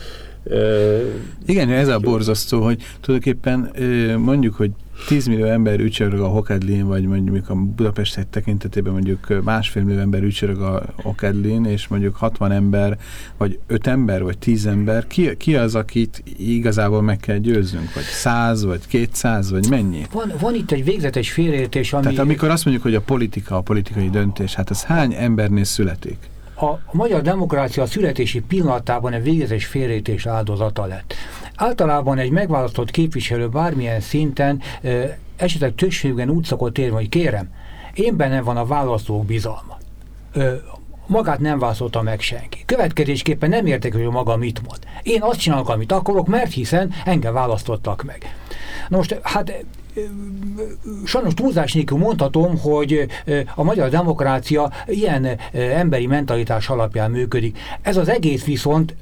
Igen, ez a borzasztó, hogy tulajdonképpen mondjuk, hogy 10 millió ember ücsörög a Hokedlin, vagy mondjuk a Budapest tekintetében mondjuk másfél millió ember ücsörög a Hokedlin, és mondjuk 60 ember, vagy 5 ember, vagy 10 ember, ki, ki az, akit igazából meg kell győznünk? Vagy 100, vagy 200, vagy mennyi? Van, van itt egy végzetes félreértés, ami... Tehát amikor azt mondjuk, hogy a politika, a politikai döntés, hát ez hány embernél születik? A, magyar demokrácia a születési pillanatában egy végzetes félreértés áldozata lett. Általában egy megválasztott képviselő bármilyen szinten esetleg többségben úgy szokott érni, hogy kérem, én benne van a választók bizalma. Magát nem válaszolta meg senki. Következésképpen nem értek, hogy maga mit mond. Én azt csinálok, amit akarok, mert hiszen engem választottak meg. Na most, hát sajnos túlzás nélkül mondhatom, hogy a magyar demokrácia ilyen emberi mentalitás alapján működik. Ez az egész viszont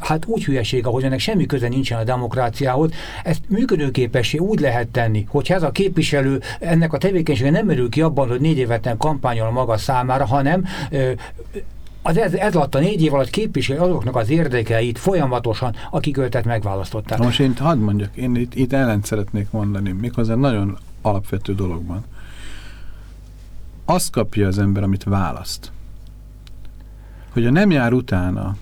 hát úgy hülyeség, ahogy ennek semmi köze nincsen a demokráciához, ezt működőképessé úgy lehet tenni, hogyha ez a képviselő ennek a tevékenysége nem merül ki abban, hogy négy évet kampányol maga számára, hanem az ez, ez alatt a négy év alatt képviseli azoknak az érdekeit folyamatosan, akik őtet megválasztották. Most én hadd mondjak, én itt, itt ellent szeretnék mondani, méghozzá nagyon alapvető dologban. Azt kapja az ember, amit választ. Hogyha nem jár utána,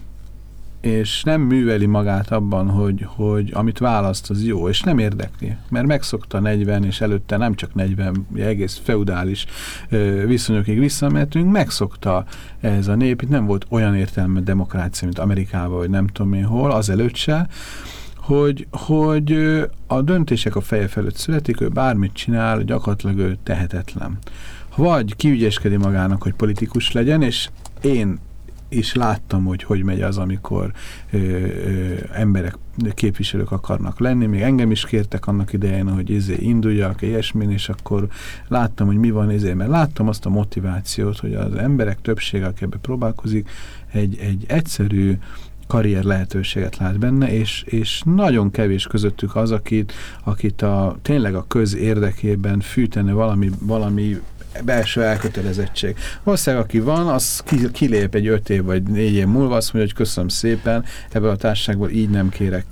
és nem műveli magát abban, hogy, hogy amit választ, az jó, és nem érdekli, mert megszokta 40, és előtte nem csak 40, egész feudális viszonyokig visszamehetünk, megszokta ez a nép, itt nem volt olyan értelme demokrácia, mint Amerikában, vagy nem tudom én hol, azelőtt se, hogy, hogy a döntések a feje felett születik, ő bármit csinál, gyakorlatilag ő tehetetlen. Vagy kiügyeskedi magának, hogy politikus legyen, és én is láttam, hogy hogy megy az, amikor ö, ö, emberek, képviselők akarnak lenni. Még engem is kértek annak idején, hogy izé induljak, ilyesmin, és akkor láttam, hogy mi van izé, mert láttam azt a motivációt, hogy az emberek többsége, aki ebbe próbálkozik, egy, egy egyszerű karrier lehetőséget lát benne, és, és nagyon kevés közöttük az, akit, akit a, tényleg a köz érdekében fűtene valami, valami belső elkötelezettség. Valószínűleg, aki van, az kilép egy öt év vagy négy év múlva, azt mondja, hogy köszönöm szépen, ebből a társaságból így nem kérek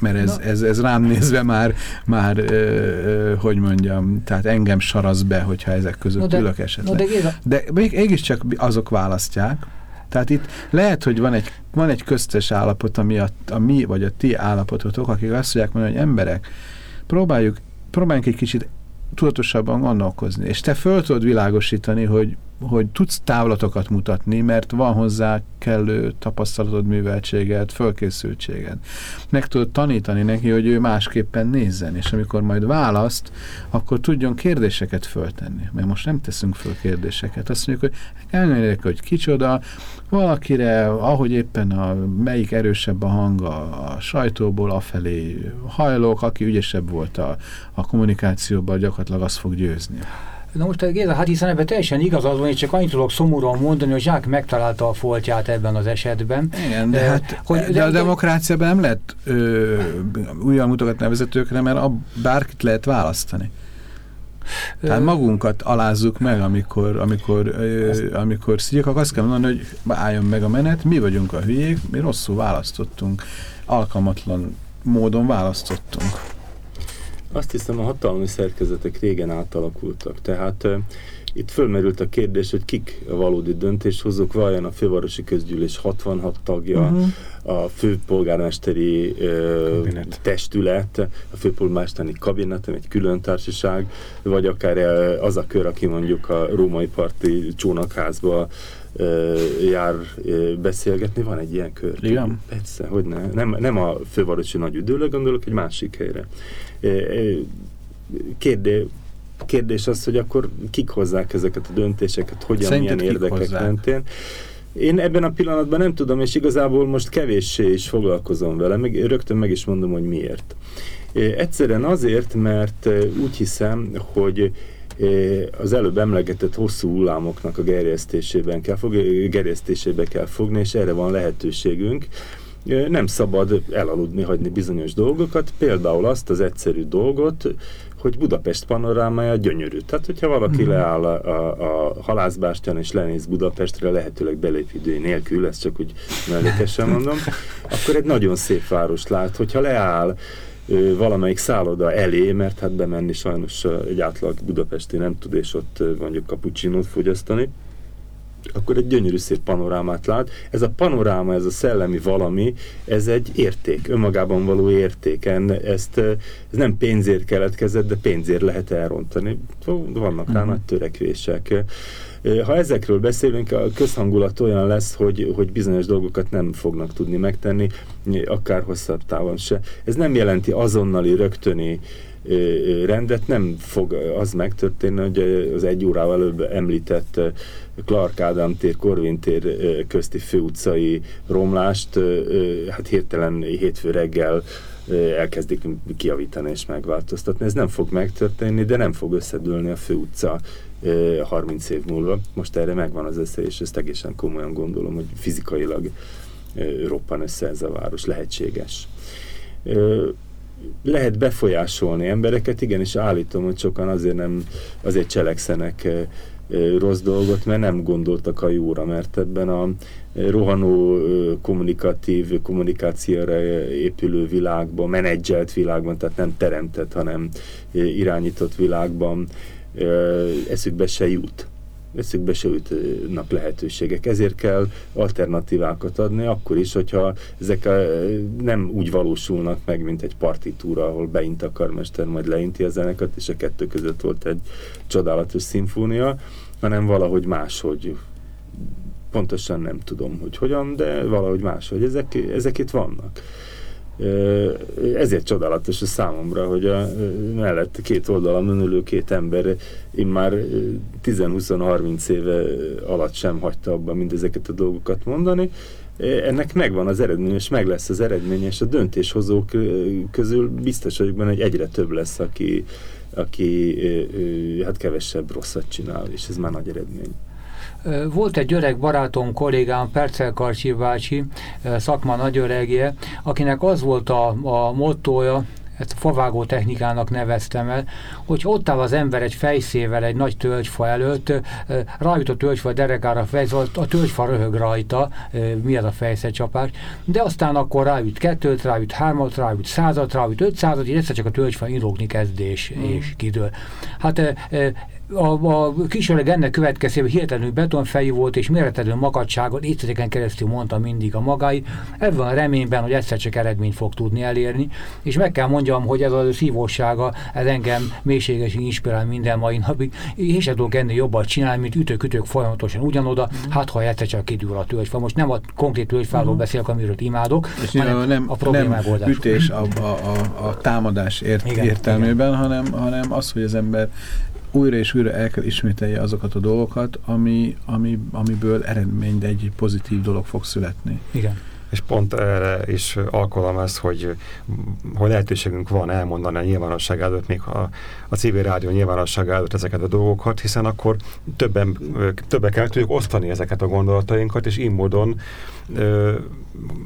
mert ez, ez, ez rám nézve már, már ö, ö, hogy mondjam, tehát engem saraz be, hogyha ezek között no de, ülök esetleg. No de, de mégiscsak azok választják, tehát itt lehet, hogy van egy, van egy köztes állapot, ami a, a mi vagy a ti állapototok, akik azt mondják mondani, hogy emberek, próbáljuk, próbáljunk egy kicsit tudatosabban gondolkozni. És te föl tudod világosítani, hogy, hogy tudsz távlatokat mutatni, mert van hozzá kellő tapasztalatod, műveltséged, fölkészültséged. Meg tudod tanítani neki, hogy ő másképpen nézzen, és amikor majd választ, akkor tudjon kérdéseket föltenni. Mert most nem teszünk föl kérdéseket. Azt mondjuk, hogy elmondják, hogy kicsoda, valakire, ahogy éppen a, melyik erősebb a hang a, a sajtóból, afelé hajlok, aki ügyesebb volt a, a kommunikációban, gyakorlatilag azt fog győzni. Na most Géza, hát hiszen ebben teljesen igazad van, és csak annyit tudok szomorúan mondani, hogy Zsák megtalálta a foltját ebben az esetben. Igen, de, de, hát, hogy, de, de a demokráciában nem lehet ö, újra mutogatni a vezetőkre, mert a, bárkit lehet választani. Tehát magunkat alázzuk meg, amikor, amikor, amikor szígyek, azt kell mondani, hogy álljon meg a menet, mi vagyunk a hülyék, mi rosszul választottunk, alkalmatlan módon választottunk. Azt hiszem a hatalmi szerkezetek régen átalakultak, tehát itt fölmerült a kérdés, hogy kik a valódi döntéshozók, vajon a fővárosi közgyűlés 66 tagja, uh-huh. a főpolgármesteri uh, testület, a főpolgármesteri kabinet, egy külön társaság, vagy akár az a kör, aki mondjuk a római parti csónakházba uh, jár uh, beszélgetni. Van egy ilyen kör. Igen? Persze, hogy ne. Nem, nem a fővárosi nagy üdülő, gondolok egy másik helyre. Kérdé, kérdés az, hogy akkor kik hozzák ezeket a döntéseket, hogyan, Szerinted milyen érdekek hozzák? mentén. Én ebben a pillanatban nem tudom, és igazából most kevéssé is foglalkozom vele, meg, rögtön meg is mondom, hogy miért. Egyszerűen azért, mert úgy hiszem, hogy az előbb emlegetett hosszú hullámoknak a gerjesztésében kell, fog, gerjesztésébe kell fogni, és erre van lehetőségünk. Nem szabad elaludni, hagyni bizonyos dolgokat, például azt az egyszerű dolgot, hogy Budapest panorámája gyönyörű. Tehát, hogyha valaki mm-hmm. leáll a, a, a halászbástyán és lenéz Budapestre, lehetőleg belépidő nélkül, ezt csak úgy mellékesen mondom, akkor egy nagyon szép város lát. Hogyha leáll valamelyik szálloda elé, mert hát bemenni sajnos egy átlag budapesti nem tud, és ott mondjuk kapucsinót fogyasztani, akkor egy gyönyörű szép panorámát lát. Ez a panoráma, ez a szellemi valami, ez egy érték, önmagában való érték. Ezt, ez nem pénzért keletkezett, de pénzért lehet elrontani. Vannak rá uh-huh. nagy törekvések. Ha ezekről beszélünk, a közhangulat olyan lesz, hogy, hogy bizonyos dolgokat nem fognak tudni megtenni, akár hosszabb távon se. Ez nem jelenti azonnali, rögtöni rendet, nem fog az megtörténni, hogy az egy órával előbb említett Clark Ádám tér, Korvin tér közti főutcai romlást, hát hirtelen hétfő reggel elkezdik kiavítani és megváltoztatni. Ez nem fog megtörténni, de nem fog összedőlni a főutca 30 év múlva. Most erre megvan az esély, és ezt egészen komolyan gondolom, hogy fizikailag roppan össze ez a város, lehetséges lehet befolyásolni embereket, igenis állítom, hogy sokan azért nem, azért cselekszenek rossz dolgot, mert nem gondoltak a jóra, mert ebben a rohanó kommunikatív, kommunikációra épülő világban, menedzselt világban, tehát nem teremtett, hanem irányított világban eszükbe se jut eszükbe se jutnak lehetőségek. Ezért kell alternatívákat adni, akkor is, hogyha ezek nem úgy valósulnak meg, mint egy partitúra, ahol beint a karmester, majd leinti a zeneket, és a kettő között volt egy csodálatos szimfónia, hanem valahogy máshogy pontosan nem tudom, hogy hogyan, de valahogy máshogy. Ezek, ezek itt vannak. Ezért csodálatos a számomra, hogy a mellett két oldalon ülő két ember én már 10-20-30 éve alatt sem hagyta abban mindezeket a dolgokat mondani. Ennek megvan az eredmény, és meg lesz az eredmény, és a döntéshozók közül biztos vagyok benne, hogy egyre több lesz, aki, aki hát kevesebb rosszat csinál, és ez már nagy eredmény. Volt egy öreg barátom, kollégám, Percel Karcsi bácsi, szakma nagyöregje, akinek az volt a, a mottója, ezt a favágó technikának neveztem el, hogy ott áll az ember egy fejszével egy nagy tölgyfa előtt, rájut a tölgyfa derekára fejsz, a tölgyfa röhög rajta, mi az a fejszecsapás, de aztán akkor rájut kettőt, rájut hármat, rájut százat, rájut ötszázat, így egyszer csak a tölgyfa inrógni kezdés mm. és kidől. Hát a, a kisöreg ennek következtében hihetetlenül betonfejű volt, és méretetlenül makadságot évtizedeken keresztül mondta mindig a magai. Ebben a reményben, hogy egyszer csak eredményt fog tudni elérni, és meg kell mondjam, hogy ez a szívósága, ez engem mélységesen inspirál minden mai napig. Én sem tudok ennél jobban csinálni, mint ütők-ütők folyamatosan ugyanoda, mm. hát ha egyszer csak kidül a tölgyfa. Most nem a konkrét tölgyfáról mm. beszélek, amiről imádok, és hanem nem, a problémák nem ütés a, a, a, a támadás ért, igen, értelmében, igen. Hanem, hanem az, hogy az ember újra és újra el kell ismételje azokat a dolgokat, ami, ami, amiből eredmény, de egy pozitív dolog fog születni. Igen. és pont erre is alkalom ez, hogy, hogy lehetőségünk van elmondani a nyilvánosság előtt, még a, a civil rádió nyilvánosság előtt ezeket a dolgokat, hiszen akkor többen, többekkel tudjuk osztani ezeket a gondolatainkat, és így módon,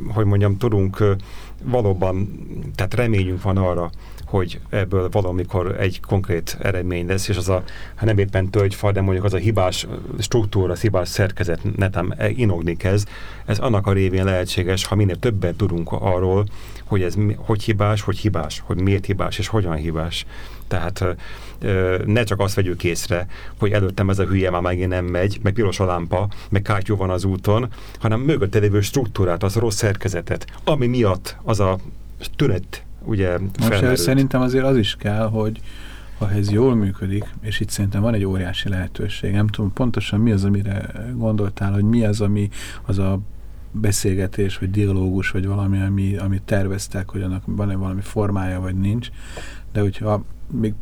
hogy mondjam, tudunk valóban, tehát reményünk van arra, hogy ebből valamikor egy konkrét eredmény lesz, és az a, nem éppen tölgyfa, de mondjuk az a hibás struktúra, hibás szerkezet netem inogni kezd, ez annak a révén lehetséges, ha minél többet tudunk arról, hogy ez hogy hibás, hogy hibás, hogy miért hibás, és hogyan hibás. Tehát ne csak azt vegyük észre, hogy előttem ez a hülye már megint nem megy, meg piros a lámpa, meg kátyú van az úton, hanem mögötte lévő struktúrát, az rossz szerkezetet, ami miatt az a tünet ugye Most szerintem azért az is kell, hogy ha ez jól működik, és itt szerintem van egy óriási lehetőség, nem tudom pontosan mi az, amire gondoltál, hogy mi az, ami az a beszélgetés, vagy dialógus, vagy valami, ami, amit terveztek, hogy annak van-e valami formája, vagy nincs, de hogyha még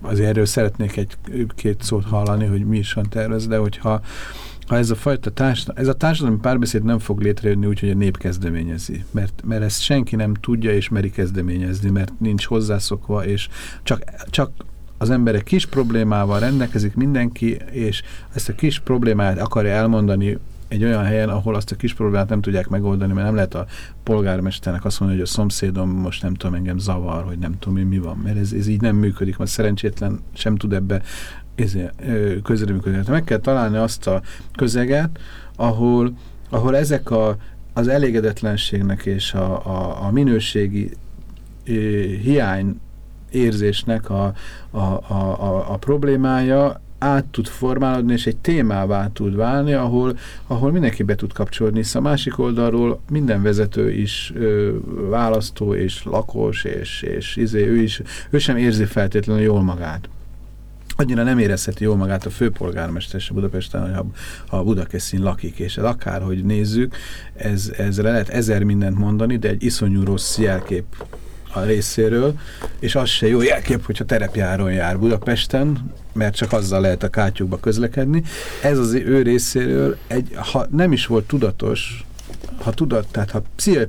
azért erről szeretnék egy-két szót hallani, hogy mi is van tervez, de hogyha ha ez a fajta társadalmi, ez a társadalmi párbeszéd nem fog létrejönni úgy, hogy a nép kezdeményezi, mert, mert ezt senki nem tudja és meri kezdeményezni, mert nincs hozzászokva, és csak, csak az emberek kis problémával rendelkezik mindenki, és ezt a kis problémát akarja elmondani egy olyan helyen, ahol azt a kis problémát nem tudják megoldani, mert nem lehet a polgármesternek azt mondani, hogy a szomszédom most nem tudom, engem zavar, hogy nem tudom, mi van, mert ez, ez így nem működik, mert szerencsétlen sem tud ebbe közreműködni. Meg kell találni azt a közeget, ahol, ahol ezek a, az elégedetlenségnek és a, a, a minőségi hiány érzésnek a, a, a, a problémája át tud formálódni, és egy témává tud válni, ahol, ahol mindenki be tud kapcsolódni, hisz a másik oldalról minden vezető is ö, választó, és lakos, és, és izé, ő, is, ő sem érzi feltétlenül jól magát. Annyira nem érezheti jól magát a főpolgármester se Budapesten, ha, ha Budakeszin lakik, és ez akárhogy nézzük, ez, ezre lehet ezer mindent mondani, de egy iszonyú rossz jelkép a részéről, és az se jó jelkép, hogyha terepjáron jár Budapesten, mert csak azzal lehet a kátyukba közlekedni. Ez az ő részéről, egy, ha nem is volt tudatos, ha tudat, tehát ha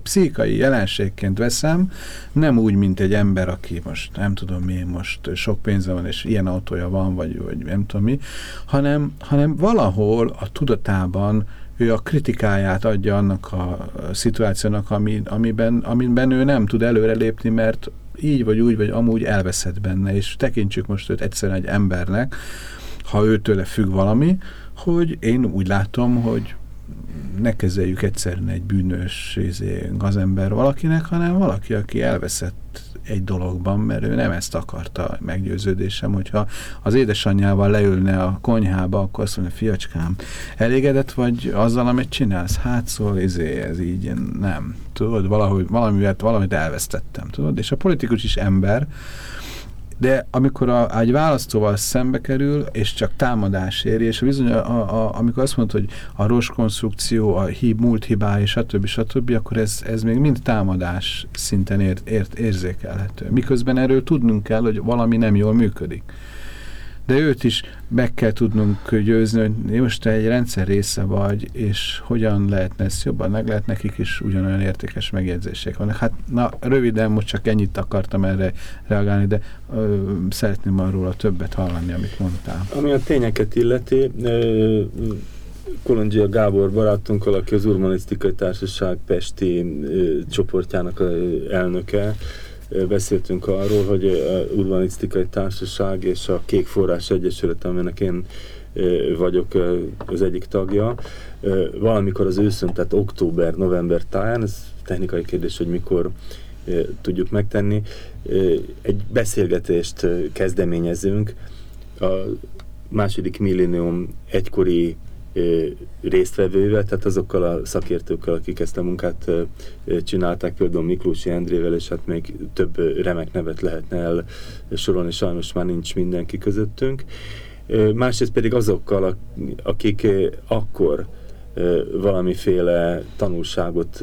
pszichai jelenségként veszem, nem úgy, mint egy ember, aki most nem tudom mi, most sok pénze van, és ilyen autója van, vagy, vagy nem tudom mi, hanem, hanem valahol a tudatában ő a kritikáját adja annak a szituációnak, ami, amiben, amiben ő nem tud előrelépni, mert így vagy úgy, vagy amúgy elveszett benne, és tekintsük most őt egyszerűen egy embernek, ha őtőle függ valami, hogy én úgy látom, hogy ne kezeljük egyszerűen egy bűnös izé, gazember valakinek, hanem valaki, aki elveszett egy dologban, mert ő nem ezt akarta meggyőződésem, hogyha az édesanyjával leülne a konyhába, akkor azt mondja, fiacskám, elégedett vagy azzal, amit csinálsz? Hát szól, izé, ez így nem. Tudod, valahogy, valamivel, valamit elvesztettem, tudod? És a politikus is ember, de amikor a, egy választóval szembe kerül, és csak támadás éri, és bizony, a, a, amikor azt mondta, hogy a rossz konstrukció, a hib, múlt hibái, stb. stb., akkor ez, ez még mind támadás szinten ért, ért, érzékelhető. Miközben erről tudnunk kell, hogy valami nem jól működik de őt is meg kell tudnunk győzni, hogy most te egy rendszer része vagy, és hogyan lehetne ezt jobban, meg lehet nekik is ugyanolyan értékes megjegyzések vannak. Hát na, röviden most csak ennyit akartam erre reagálni, de ö, szeretném arról a többet hallani, amit mondtál. Ami a tényeket illeti, ö, Kolondzsia Gábor barátunkkal, aki az Urbanisztikai Társaság Pesti ö, csoportjának a elnöke, beszéltünk arról, hogy a Urbanisztikai Társaság és a Kék Forrás Egyesület, aminek én vagyok az egyik tagja. Valamikor az őszön, tehát október-november táján, ez technikai kérdés, hogy mikor tudjuk megtenni, egy beszélgetést kezdeményezünk a második millénium egykori résztvevővel, tehát azokkal a szakértőkkel, akik ezt a munkát csinálták, például Miklósi Endrével, és hát még több remek nevet lehetne el sorolni, sajnos már nincs mindenki közöttünk. Másrészt pedig azokkal, akik akkor valamiféle tanulságot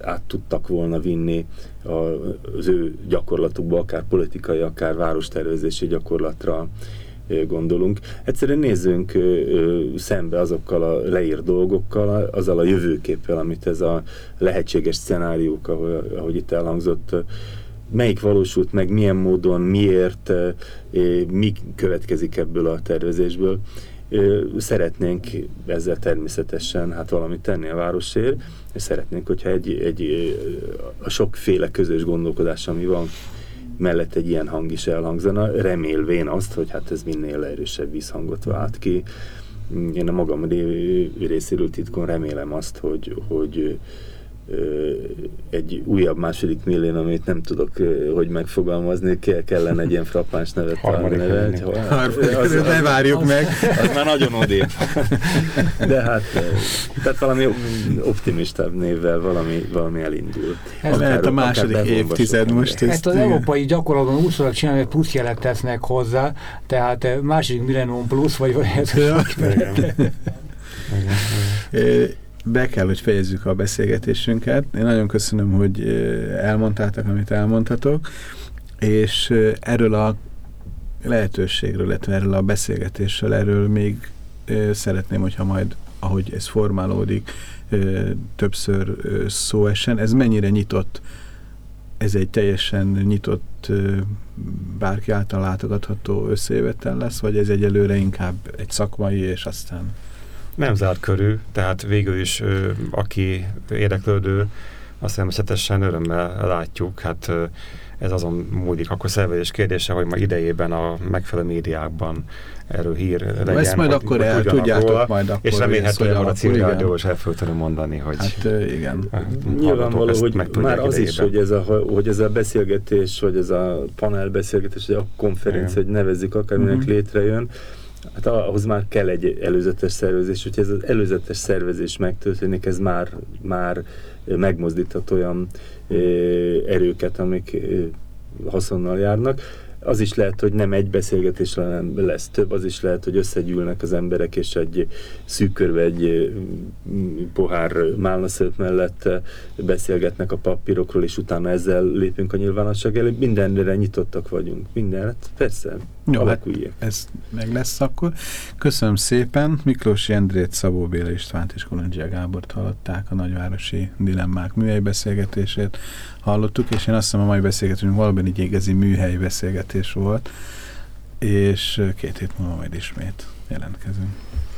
át tudtak volna vinni az ő gyakorlatukba, akár politikai, akár várostervezési gyakorlatra, gondolunk. Egyszerűen nézzünk szembe azokkal a leírt dolgokkal, azzal a jövőképpel, amit ez a lehetséges szenáriók, ahogy, itt elhangzott, melyik valósult meg, milyen módon, miért, mi következik ebből a tervezésből. Szeretnénk ezzel természetesen hát valamit tenni a városért, és szeretnénk, hogyha egy, egy, a sokféle közös gondolkodás, ami van, mellett egy ilyen hang is elhangzana, remélvén azt, hogy hát ez minél erősebb vízhangot vált ki. Én a magam részéről titkon remélem azt, hogy, hogy egy újabb második millén, amit nem tudok, hogy megfogalmazni, kellene egy ilyen frappáns nevet találni. Nevet. Az, ne várjuk meg. Az már nagyon odébb. De hát, tehát valami optimistább névvel valami, valami elindul. Ez akár, lehet a második évtized most. Ezt, ezt az európai gyakorlatban úgy szoktak csinálni, hogy plusz jelet tesznek hozzá, tehát második millennium plusz, vagy vagy ez. Be kell, hogy fejezzük a beszélgetésünket. Én nagyon köszönöm, hogy elmondtátok, amit elmondhatok, és erről a lehetőségről, illetve erről a beszélgetésről, erről még szeretném, hogyha majd, ahogy ez formálódik, többször szó essen. Ez mennyire nyitott? Ez egy teljesen nyitott, bárki által látogatható összejövetel lesz, vagy ez egyelőre inkább egy szakmai, és aztán nem zárt körű, tehát végül is aki érdeklődő, azt természetesen örömmel látjuk, hát ez azon múlik. Akkor szervezés kérdése, hogy ma idejében a megfelelő médiákban erről hír legyen. Ezt majd akkor el tudjátok róla, majd akkor. És remélhetően a civil rádió is el fogja mondani, hogy... Hát igen. Nyilvánvaló, hogy már az is, hogy ez, a, hogy ez a beszélgetés, vagy ez a panel beszélgetés, vagy a konferencia, hogy nevezzük akárminek uh-huh. létrejön, Hát ahhoz már kell egy előzetes szervezés, hogyha ez az előzetes szervezés megtörténik, ez már, már megmozdíthat olyan erőket, amik haszonnal járnak az is lehet, hogy nem egy beszélgetés lesz több, az is lehet, hogy összegyűlnek az emberek, és egy szűk körbe egy pohár málnaszőt mellett beszélgetnek a papírokról, és utána ezzel lépünk a nyilvánosság elé. Mindenre nyitottak vagyunk. Mindenre, persze. Jó, hát ez meg lesz akkor. Köszönöm szépen. Miklós Endrét, Szabó Béla Istvánt és Kolondzsia Gábort hallották a nagyvárosi dilemmák műhely beszélgetését hallottuk, és én azt hiszem a mai beszélgetésünk valóban egy igazi műhely beszélgetés volt, és két hét múlva majd ismét jelentkezünk.